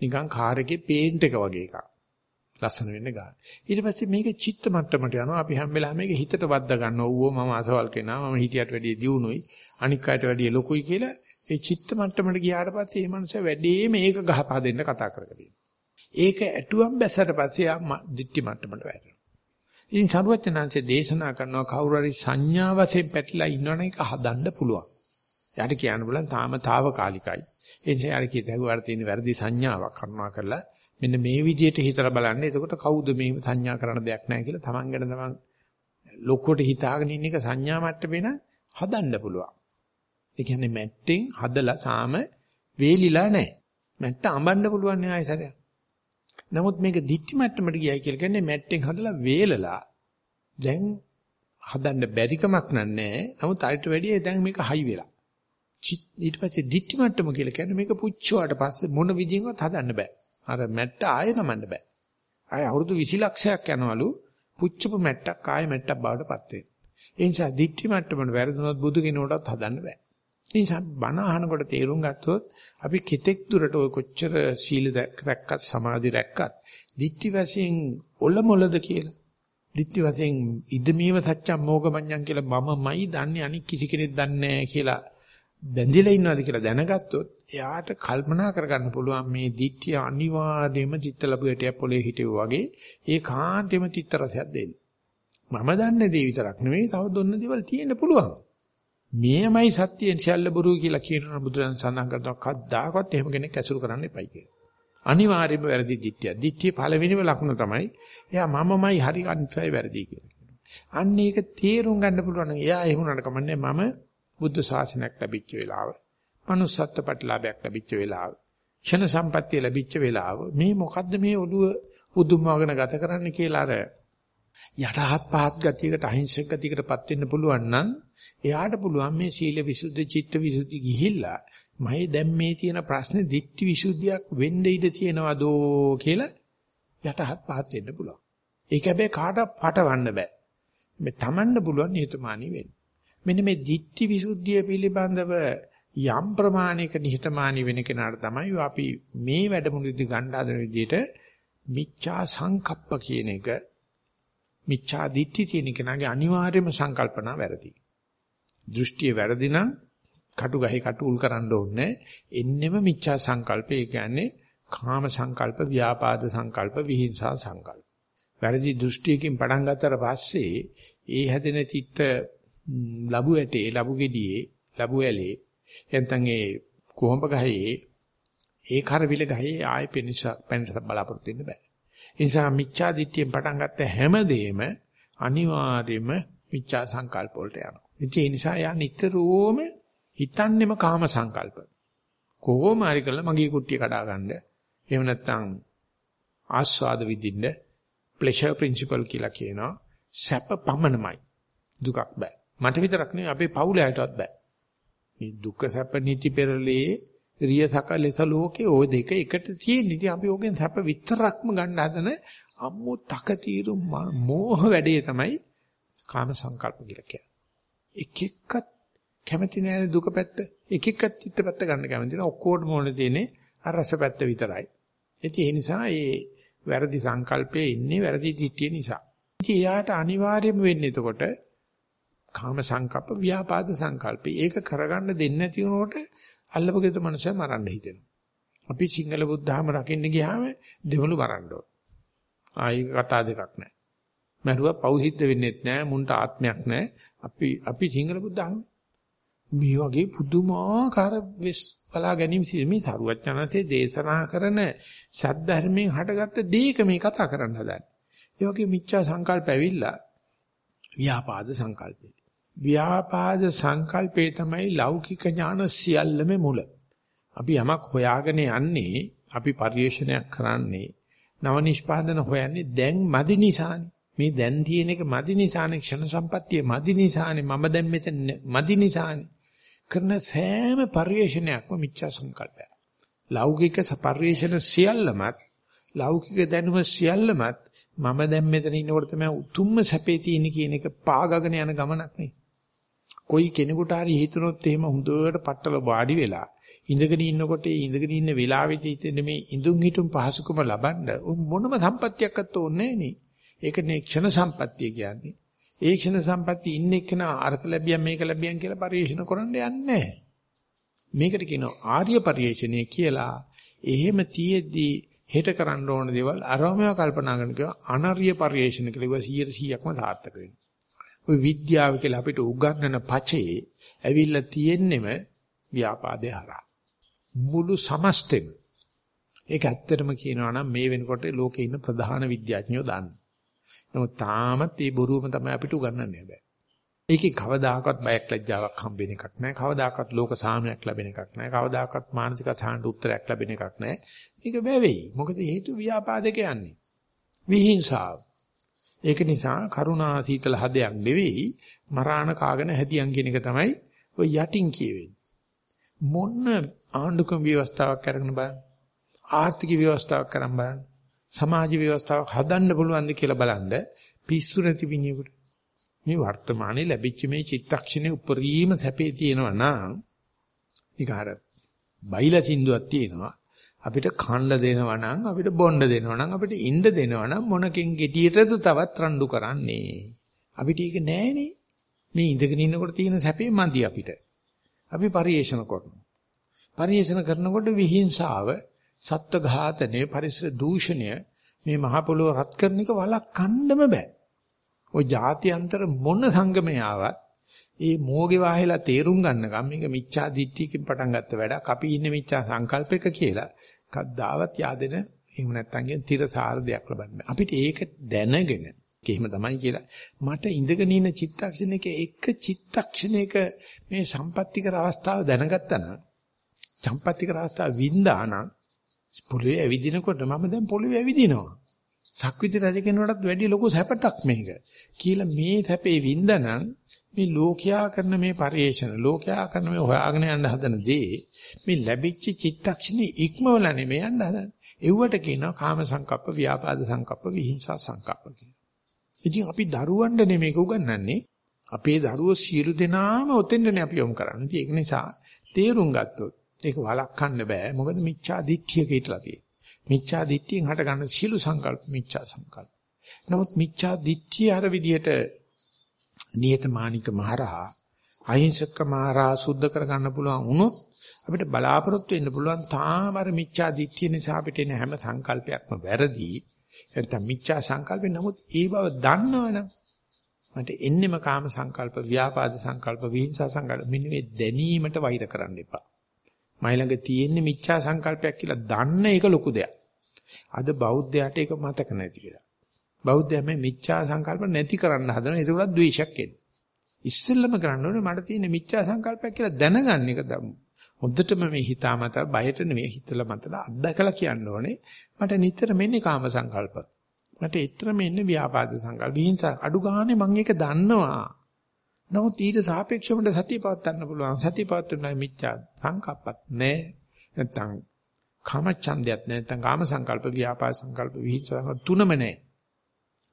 නිකන් කාර් එකේ පේන්ට් එක වගේ එකක්. ලස්සන වෙන්න ගන්න. ඊට පස්සේ මේක චිත්ත මට්ටමට යනවා. අපි හැම වෙලාවෙම මේක හිතට වද්දා ගන්නවා. ඌව මම අසවල් කෙනා. මම හිතියට වැඩිය දියුණුයි. අනික් අයට වැඩිය ලොකුයි කියලා ඒ චිත්ත මට්ටමට ගියාට පස්සේ මේ මනුස්සයා වැඩිම ඒක ගහපා දෙන්න කතා කරගෙන ඒක ඇටුවම් බැසට පස්සේ ආ දිට්ටි මට්ටමට වැටෙනවා. ඉතින් සරුවචනාංශයේ දේශනා කරනවා කවුරු හරි සංඥා වශයෙන් පැටලලා ඉන්නවනම් ඒක හදන්න පුළුවන්. යාට කියන්න බලන් තාම తాවකාලිකයි. ඒ නිසා යාට කීත හැකුවාට තියෙන වැරදි සංඥාවක් කරුණා කරලා මෙන්න මේ විදිහට හිතලා බලන්න. එතකොට කවුද මේ සංඥා කරන දෙයක් නැහැ කියලා තමන් ගැන තමන් ලොකුවට හිතාගෙන ඉන්න එක සංඥා මට්ටමේ හදන්න පුළුවන්. ඒ කියන්නේ මැට්ටෙන් හදලා තාම වේලිලා නැහැ. මැට්ට අඹන්න පුළුවන් නේ ආයසරයක්. නමුත් මේක දික්ටි මට්ටමට ගියයි කියලා කියන්නේ මැට්ටෙන් හදලා වේලලා දැන් හදන්න බැරිකමක් නෑ. නමුත් අරිට වැඩිය දැන් මේක හයි වෙලා. ඊට පස්සේ දික්ටි මට්ටම කියලා කියන්නේ මේක පුච්චුවාට පස්සේ මොන විදිහෙන්වත් හදන්න බෑ. අර මැට්ට ආයෙ නමන්න බෑ. ආයෙ අවුරුදු 20 ලක්ෂයක් යනවලු පුච්චපු මැට්ටක් ආයෙ මැට්ටක් බවට පත් වෙනවා. ඒ නිසා දික්ටි මට්ටමට වැරදුනොත් බුදු කෙනෙකුටත් හදන්න බෑ. නිසා බණ අහනකොට තේරුම් ගත්තොත් අපි කෙතෙක් දුරට ඔය කොච්චර සීල රැක්කත් සමාධි රැක්කත් දිට්ඨි වශයෙන් ඔලොමොලද කියලා. දිට්ඨි වශයෙන් ඉදමීව සත්‍යම් මොගමඤ්ඤම් කියලා මමමයි දන්නේ අනික් කිසි කෙනෙක් දන්නේ නැහැ කියලා බැඳිලා ඉන්නවාද කියලා දැනගත්තොත් එයාට කල්පනා කරගන්න පුළුවන් මේ දිට්ඨිය අනිවාර්යයෙන්ම චිත්ත ලැබුවටයක් පොලේ හිටියෝ වගේ ඒ කාන්තෙම චිත්ත රසයක් දෙන්න. මම දන්නේ දේ විතරක් නෙවෙයි තව දොන්න දේවල් තියෙන්න පුළුවන්. මේමයි සත්‍යයෙන් සියල්ල බොරුයි කියලා කියනවා බුදුරජාණන් සඳහන් කරනවා කද්දාකවත් එහෙම කෙනෙක් ඇසුරු කරන්න එපයි කියලා. අනිවාර්යයෙන්ම වැරදි දිට්ඨිය. දිට්ඨිය පළවෙනිම ලක්ෂණ තමයි එයා මමමයි හරි අනිත්‍යයි වැරදි කියලා කියනවා. අන්න ඒක තේරුම් ගන්න පුළුවන් නම් එයා එහෙම උනට කමන්නේ මම බුද්ධ ශාසනයක් ලැබිච්ච වෙලාව, manussත්ත්ව ප්‍රතිලාභයක් ලැබිච්ච වෙලාව, ක්ෂණ සම්පත්තිය ලැබිච්ච වෙලාව මේ මොකද්ද මේ ඔළුව උදුම්මවගෙන ගත කරන්න කියලා අර යටහත් පහත් ගතියකට අහිංසක ගතියකටපත් වෙන්න පුළුවන් නම් එයාට පුළුවන් මේ සීල විසුද්ධි චිත්ත විසුද්ධි ගිහිල්ලා මම දැන් මේ තියෙන ප්‍රශ්නේ දික්ටි විසුද්ධියක් වෙන්න ඉඩ තියෙනවදෝ කියලා යටහත් පහත් වෙන්න පුළුවන්. ඒක හැබැයි කාට පටවන්න බෑ. මේ තමන්ට පුළුවන් නිහතමානී වෙන්න. මෙන්න මේ ditthi visuddhiya පිළිබඳව යම් ප්‍රමාණයක නිහතමානී වෙන කෙනාට තමයි අපි මේ වැඩමුළුවේදී ගන්න හදන විදිහට මිච්ඡා සංකප්ප කියන එක මිච්ඡා දිට්ඨි තියෙන කෙනාගේ අනිවාර්යම සංකල්පනා වැරදි. දෘෂ්ටිය වැරදි නම් කටු ගහේ කටු උල් කරන්න ඕනේ. එන්නෙම මිච්ඡා සංකල්ප. ඒ කියන්නේ කාම සංකල්ප, ව්‍යාපාද සංකල්ප, විහිංසා සංකල්ප. වැරදි දෘෂ්ටියකින් පටන් ගත්තට පස්සේ ඒ හැදෙන චිත්ත ලැබු ඇටේ, ලැබු ගෙඩියේ, ලැබු ඇලේ එතන ඒ කොහොඹ ගහේ ඒ කරවිල ගහේ ආයෙ පෙනිස පෙනස බලාපොරොත්තු වෙන්න බෑ. ඒ නිසා මිච්ඡා දිට්ඨියෙන් පටන් ගත්ත හැමදේම අනිවාර්යයෙන්ම මිච්ඡා සංකල්ප වලට යනවා. ඉතින් ඒ නිසා යා නිතරම හිතන්නෙම කාම සංකල්ප. කොහොම හරි කරලා මගේ කුට්ටිය කඩා ගන්න. එහෙම නැත්නම් ආස්වාද විඳින්න ප්ලෙෂර් ප්‍රින්සිපල් කියලා කියනවා. සැප පමණමයි. දුකක් බෑ. මට විතරක් නෙවෙයි අපේ පවුලයටවත් බෑ. මේ දුක සැප නිති පෙරලේ රිය සකලෙස ලෝකේ ওই දෙක එකට තියෙන. ඉතින් අපි ඕකෙන් සැප විතරක්ම ගන්න හදන අම්මෝ තකතිරු මෝහ වැඩේ තමයි කාම සංකල්ප කියලා කියන්නේ. එක එක්කත් කැමති නෑ දුක පැත්ත. එක එක්කත් චිත්ත පැත්ත ගන්න කැමති නෑ. ඔක්කොටම ඕනේ තියෙන්නේ අර රස පැත්ත විතරයි. ඉතින් ඒ නිසා මේ වැරදි සංකල්පයේ ඉන්නේ වැරදි දිට්ඨිය නිසා. ඉතින් එයාට අනිවාර්යයෙන්ම වෙන්නේ එතකොට කාම සංකප්ප ව්‍යාපාද සංකල්ප. ඒක කරගන්න දෙන්නේ නැති වුණොට අල්ලපගෙත මනුස්සය මරන්න හිතෙනවා. අපි සිංහල බුද්ධාම රකින්න ගියාම දෙවලු මරන්න ඕන. ආයි කතා දෙකක් නැහැ. මරුවා පෞසිද්ධ වෙන්නේත් නැහැ, මුන්ට ආත්මයක් නැහැ. අපි අපි සිංහල බුද්ධාම මේ වගේ පුදුමාකාර වෙස් බලා ගැනීම මේ සරුවචනන්සේ දේශනා කරන සද්ධර්මයෙන් හටගත්ත දේක මේ කතා කරන්න හදන්නේ. ඒ වගේ මිච්ඡා සංකල්ප ඇවිල්ලා ව්‍යාපාද සංකල්පේ. ව්‍යාපාද සංකල්පේ තමයි ලෞකික ඥාන සියල්ලම මුල. අපි යමක් හොයාගෙන යන්නේ අපි පරිශ්‍රණයක් කරන්නේ නව නිෂ්පාදන හොයන්නේ දැන් මදි නිසානේ. මේ දැන් තියෙන එක මදි නිසානේ ක්ෂණ සම්පත්තිය මදි නිසානේ මම දැන් මෙතන මදි නිසානේ. කරන සෑම පරිශ්‍රණයක්ම මිච්ඡා සංකල්පයක්. ලෞකික පරිශ්‍රණ සියල්ලමත් ලෞකික දැනුම සියල්ලමත් මම දැන් මෙතන ඉන්නකොට තමයි උතුම්ම සැපේ තියෙන කියන එක පාගගෙන යන ගමනක් නේ. කොයි කෙනෙකුට හරි හිතනොත් එහෙම හොඳට පట్టල වාඩි වෙලා ඉඳගෙන ඉන්නකොට ඒ ඉඳගෙන ඉන්න වෙලාවෙදී හිතෙන මේ ඉඳුන් හිටුන් පහසුකම ලබන්න මොනම සම්පත්තියක්වත් ඕනේ නේ. ඒකනේ ක්ෂණ සම්පත්තිය කියන්නේ. ඒ ක්ෂණ සම්පත්තිය ඉන්න එක්කන අරක ලැබියම් මේක ලැබියම් කියලා පරිශන කරන්න යන්නේ මේකට කියනවා ආර්ය පරිශ්‍රණය කියලා. එහෙම තියෙද්දී හෙට කරන්න ඕන දේවල් අරමව කල්පනා කරන කියනවා අනර්ය පරිශ්‍රණ කියලා 100%ක්ම සාර්ථක වෙනවා. ওই විද්‍යාව කියලා අපිට උගන්වන පචේ ඇවිල්ලා තියෙන්නෙම ව්‍යාපාදේ හරහා. මුළු සමස්තෙම. ඒක ඇත්තටම කියනවා නම් මේ වෙනකොට ලෝකේ ඉන්න ප්‍රධාන විද්‍යාඥයෝ දන්නේ. නමුත් තාමත් මේ බොරුවම තමයි අපිට උගන්වන්නේ හැබැයි. ඒකේ කවදාකවත් බයක් ලැජ්ජාවක් හම්බෙන එකක් නැහැ. කවදාකවත් ලෝක සාමයක් ලැබෙන එකක් නැහැ. කවදාකවත් මානසික සාහනට උත්තරයක් ලැබෙන එකක් නැහැ. මේක බැවෙයි. මොකද හේතු ව්‍යාපාදක යන්නේ. විහිංසාව. ඒක නිසා කරුණා සීතල හදයක් නෙවෙයි මරාණ කාගෙන හැදියන් කියන එක තමයි ඔය යටින් කියවෙන්නේ. මොන්න ආණ්ඩුක්‍රම ව්‍යවස්ථාවක් කරගෙන බලන්න. ආර්ථික ව්‍යවස්ථාවක් කරන් බලන්න. සමාජ ව්‍යවස්ථාවක් හදන්න පුළුවන්ද කියලා බලන්න පිස්සු නැති විනියෙකුට. මේ වර්තමානයේ ලැබිච්ච මේ චිත්තක්ෂණේ උපරිම සැපේ තියෙනවා නම් ඊකාර බයිලා සින්දුවක් තියෙනවා අපිට කන්න දෙනවා නම් අපිට බොන්න දෙනවා නම් අපිට ඉන්න දෙනවා නම් මොනකින් ගෙඩියටද තවත් රණ්ඩු කරන්නේ අපිට ඒක නෑනේ මේ ඉඳගෙන ඉන්නකොට තියෙන සැපේ මදි අපිට අපි පරිේෂණ කරනවා පරිේෂණ කරනකොට විහිංසාව සත්ත්ව ඝාතනය පරිසර දූෂණය මේ මහ පොළොව රත් කරන එක වළක්වන්නම බෑ ඔය ජාත්‍යන්තර මොන සංගමේ ආවත් ඒ මෝගේ වාහෙලා තේරුම් ගන්නකම් මේක මිච්ඡා දිට්ඨියකින් පටන් ගත්ත වැඩක්. අපි ඉන්නේ මිච්ඡා සංකල්පයක කියලා. කද්දාවත් yaadෙන එහෙම නැත්නම් කියන තිරසාර දෙයක් ලබන්නේ. අපිට ඒක දැනගෙන එහෙම තමයි කියලා මට ඉඳගෙන ඉන්න චිත්තක්ෂණයක එක චිත්තක්ෂණයක මේ සම්පත්‍තිකර අවස්ථාව දැනගත්තා නම් සම්පත්‍තිකර අවස්ථාව වින්දා නම් පොළවේ ඇවිදිනකොට මම දැන් පොළවේ ඇවිදිනවා. සක්විති රජ කෙනෙකුටත් වැඩි ලොකු සැපතක් මේක. කියලා මේ සැපේ වින්දනම් මේ ලෝකයා කරන මේ පරිේශන ලෝකයා කරන මේ හොයාගෙන යන්න හදන දේ මේ ලැබිච්ච චිත්තක්ෂණේ ඉක්මවල නෙමෙයි යන්න හදන. එව්වට කියනවා කාම සංකප්ප, ව්‍යාපාද සංකප්ප, විහිංසා සංකප්ප කියලා. ඉතින් අපි දරුවන්ට නෙමෙයික උගන්වන්නේ. අපේ දරුවෝ සියලු දෙනාම ඔතෙන්දනේ අපි යොමු කරන්නේ. ඉතින් ඒක නිසා තේරුම් ගත්තොත් ඒක වළක්වන්න බෑ. මොකද මිච්ඡා දිට්ඨියක හිටලා තියෙන්නේ. මිච්ඡා දිට්ඨියෙන් හට ගන්න සියලු සංකල්ප මිච්ඡා සංකල්ප. නමුත් මිච්ඡා දිට්ඨිය අර විදියට නියතමානික මහරහා අහිංසක මහරහා සුද්ධ කරගන්න පුළුවන් වුණොත් අපිට බලාපොරොත්තු වෙන්න පුළුවන් තාම අර මිච්ඡා දිට්ඨිය නිසා අපිට එන හැම සංකල්පයක්ම වැරදි. නැත්නම් මිච්ඡා සංකල්පේ නමුත් ඒ බව දන්නවනම් මට එන්නෙම කාම සංකල්ප, ව්‍යාපාද සංකල්ප, විහිංසා සංකල්ප මෙන්න මේ දැනීමට වෛර කරන්න එපා. මයි ළඟ තියෙන්නේ මිච්ඡා සංකල්පයක් කියලා දන්න එක ලොකු දෙයක්. අද බෞද්ධයාට ඒක මතක නැති කියලා. බෞද්ධයා මේ මිච්ඡා සංකල්ප නැති කරන්න හදන ඒක උනත් ද්වේෂයක් එන්නේ. ඉස්සෙල්ලම කරන්න ඕනේ මට තියෙන මිච්ඡා සංකල්පයක් කියලා දැනගන්න එක හොද්දටම මේ හිතාමතා බයට නෙවෙයි හිතලා මතලා අත්දකලා කියන්න ඕනේ මට නිතර මෙන්නේ කාම සංකල්ප. මට ඊතර මෙන්නේ ව්‍යාපාද සංකල්ප. විහිංසා අඩු ගානේ මම ඒක දන්නවා. නමුත් ඊට සාපේක්ෂව මට සතිය පවත්වන්න පුළුවන්. සතිය පවත්වන්න මිච්ඡා සංකප්පත් නෑ. නැත්තම් කාම ඡන්දයක් නැත්තම් කාම සංකල්ප ව්‍යාපාද සංකල්ප විහිංසා තුනම නෑ.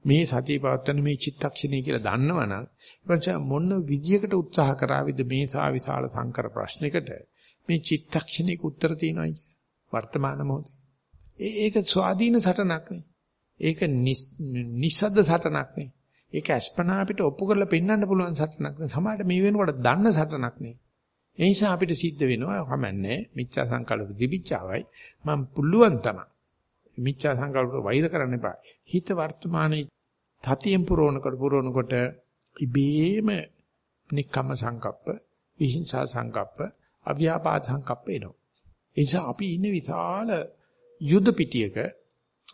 මේ සතිය පවත්වන මේ චිත්තක්ෂණය කියලා දන්නවනම් ඊපස්සේ මොන විදියකට උත්සාහ කරාවිද මේ සා විශාල සංකර ප්‍රශ්නයකට? මේ චිත්තක්ෂණයක උත්තර තියෙනයි වර්තමාන මොහොතේ. ඒක ස්වාධීන සටනක් නේ. ඒක නිස්සද්ද සටනක් නේ. ඒක අස්පනා අපිට ඔප්පු කරලා පෙන්වන්න පුළුවන් සටනක් නේ. සමහරට මේ වෙනකොට දන්න සටනක් නේ. ඒ නිසා අපිට සිද්ධ වෙනවා කමන්නේ මිච්ඡා සංකල්ප දිවිචාවයි මම පුළුවන් තරම් මිච්ඡා සංකල්ප වෛර කරන්න එපා හිත වර්තමානයේ තතියෙන් පුරවනකොට පුරවනකොට ඉබේම නික්කම සංකප්ප, විහිංසා සංකප්ප, අභ්‍යාපාද සංකප්ප එනවා. ඒ නිසා අපි ඉන්නේ විශාල යුද පිටියක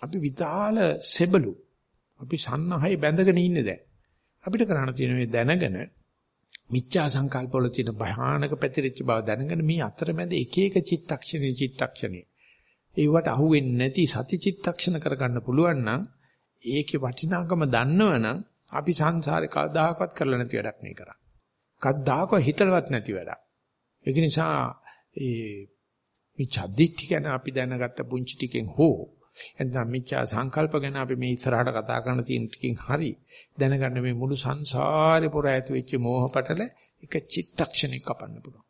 අපි විශාල සෙබළු අපි සන්නහයි බැඳගෙන ඉන්නේ දැන්. අපිට කරන්න තියෙන මේ දැනගෙන මිච්ඡා සංකල්ප වල තියෙන භයානක පැතිරිච්ච බව දැනගෙන මේ අතරමැද එක එක චිත්තක්ෂණේ චිත්තක්ෂණේ ඒවට අහුවෙන්නේ නැති සති චිත්තක්ෂණ කරගන්න පුළුවන් නම් ඒකේ වටිනාකම දන්නවනම් අපි සංසාරේ කවදාකවත් කරලා නැති වැඩක් මේ කරන්නේ. කවදාකවත් හිතලවත් නැති වැඩක්. ඒක නිසා ඒ මිච්ඡා දිට්ඨිය ගැන අපි දැනගත්ත පුංචි ටිකෙන් හෝ එතන මිච්ඡා සංකල්ප ගැන අපි මේ ඉස්සරහට කතා කරන තියෙන ටිකෙන් හරි දැනගන්න මේ මුළු සංසාරේ පුරා ඇති වෙච්ච මෝහ පටල එක චිත්තක්ෂණයක කපන්න පුළුවන්.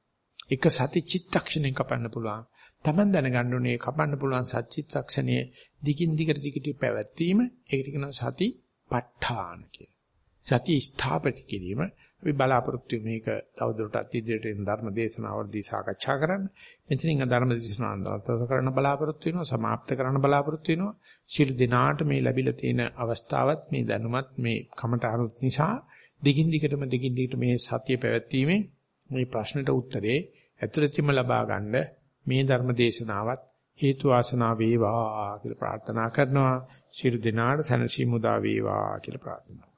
එක සති චිත්තක්ෂණයක කපන්න පුළුවන්. Taman දැනගන්න ඕනේ කපන්න පුළුවන් සත්‍චිත්තක්ෂණයේ දිගින් දිගට දිගට පැවැත්වීම ඒකට කියනවා සති ප ဋ ාණ කියලා. සති ස්ථාපිත කිරීම අපි බලාපොරොත්තු මේක තවදුරටත් ඉදිරියට යන ධර්ම දේශනාවලදී සාකච්ඡා කරන්න. මෙතනින් ධර්ම දේශනාව අන්තර්ගත කරන්න බලාපොරොත්තු වෙනවා, સમાප්ත කරන්න බලාපොරොත්තු වෙනවා. ශිල් දිනාට මේ ලැබිලා තියෙන අවස්ථාවත් මේ දැනුමත් මේ කමටහනුත් නිසා දිගින් දිගටම දිගින් දිගට මේ සතිය පැවැත්වීමේ මේ ප්‍රශ්නට උත්තරේ ඇතුළතින්ම ලබා ගන්න මේ ධර්ම දේශනාවත් හේතු වාසනා වේවා කියලා ප්‍රාර්ථනා කරනවා. ශිරු දිනාට සනසි මුදා වේවා කියලා ප්‍රාර්ථනා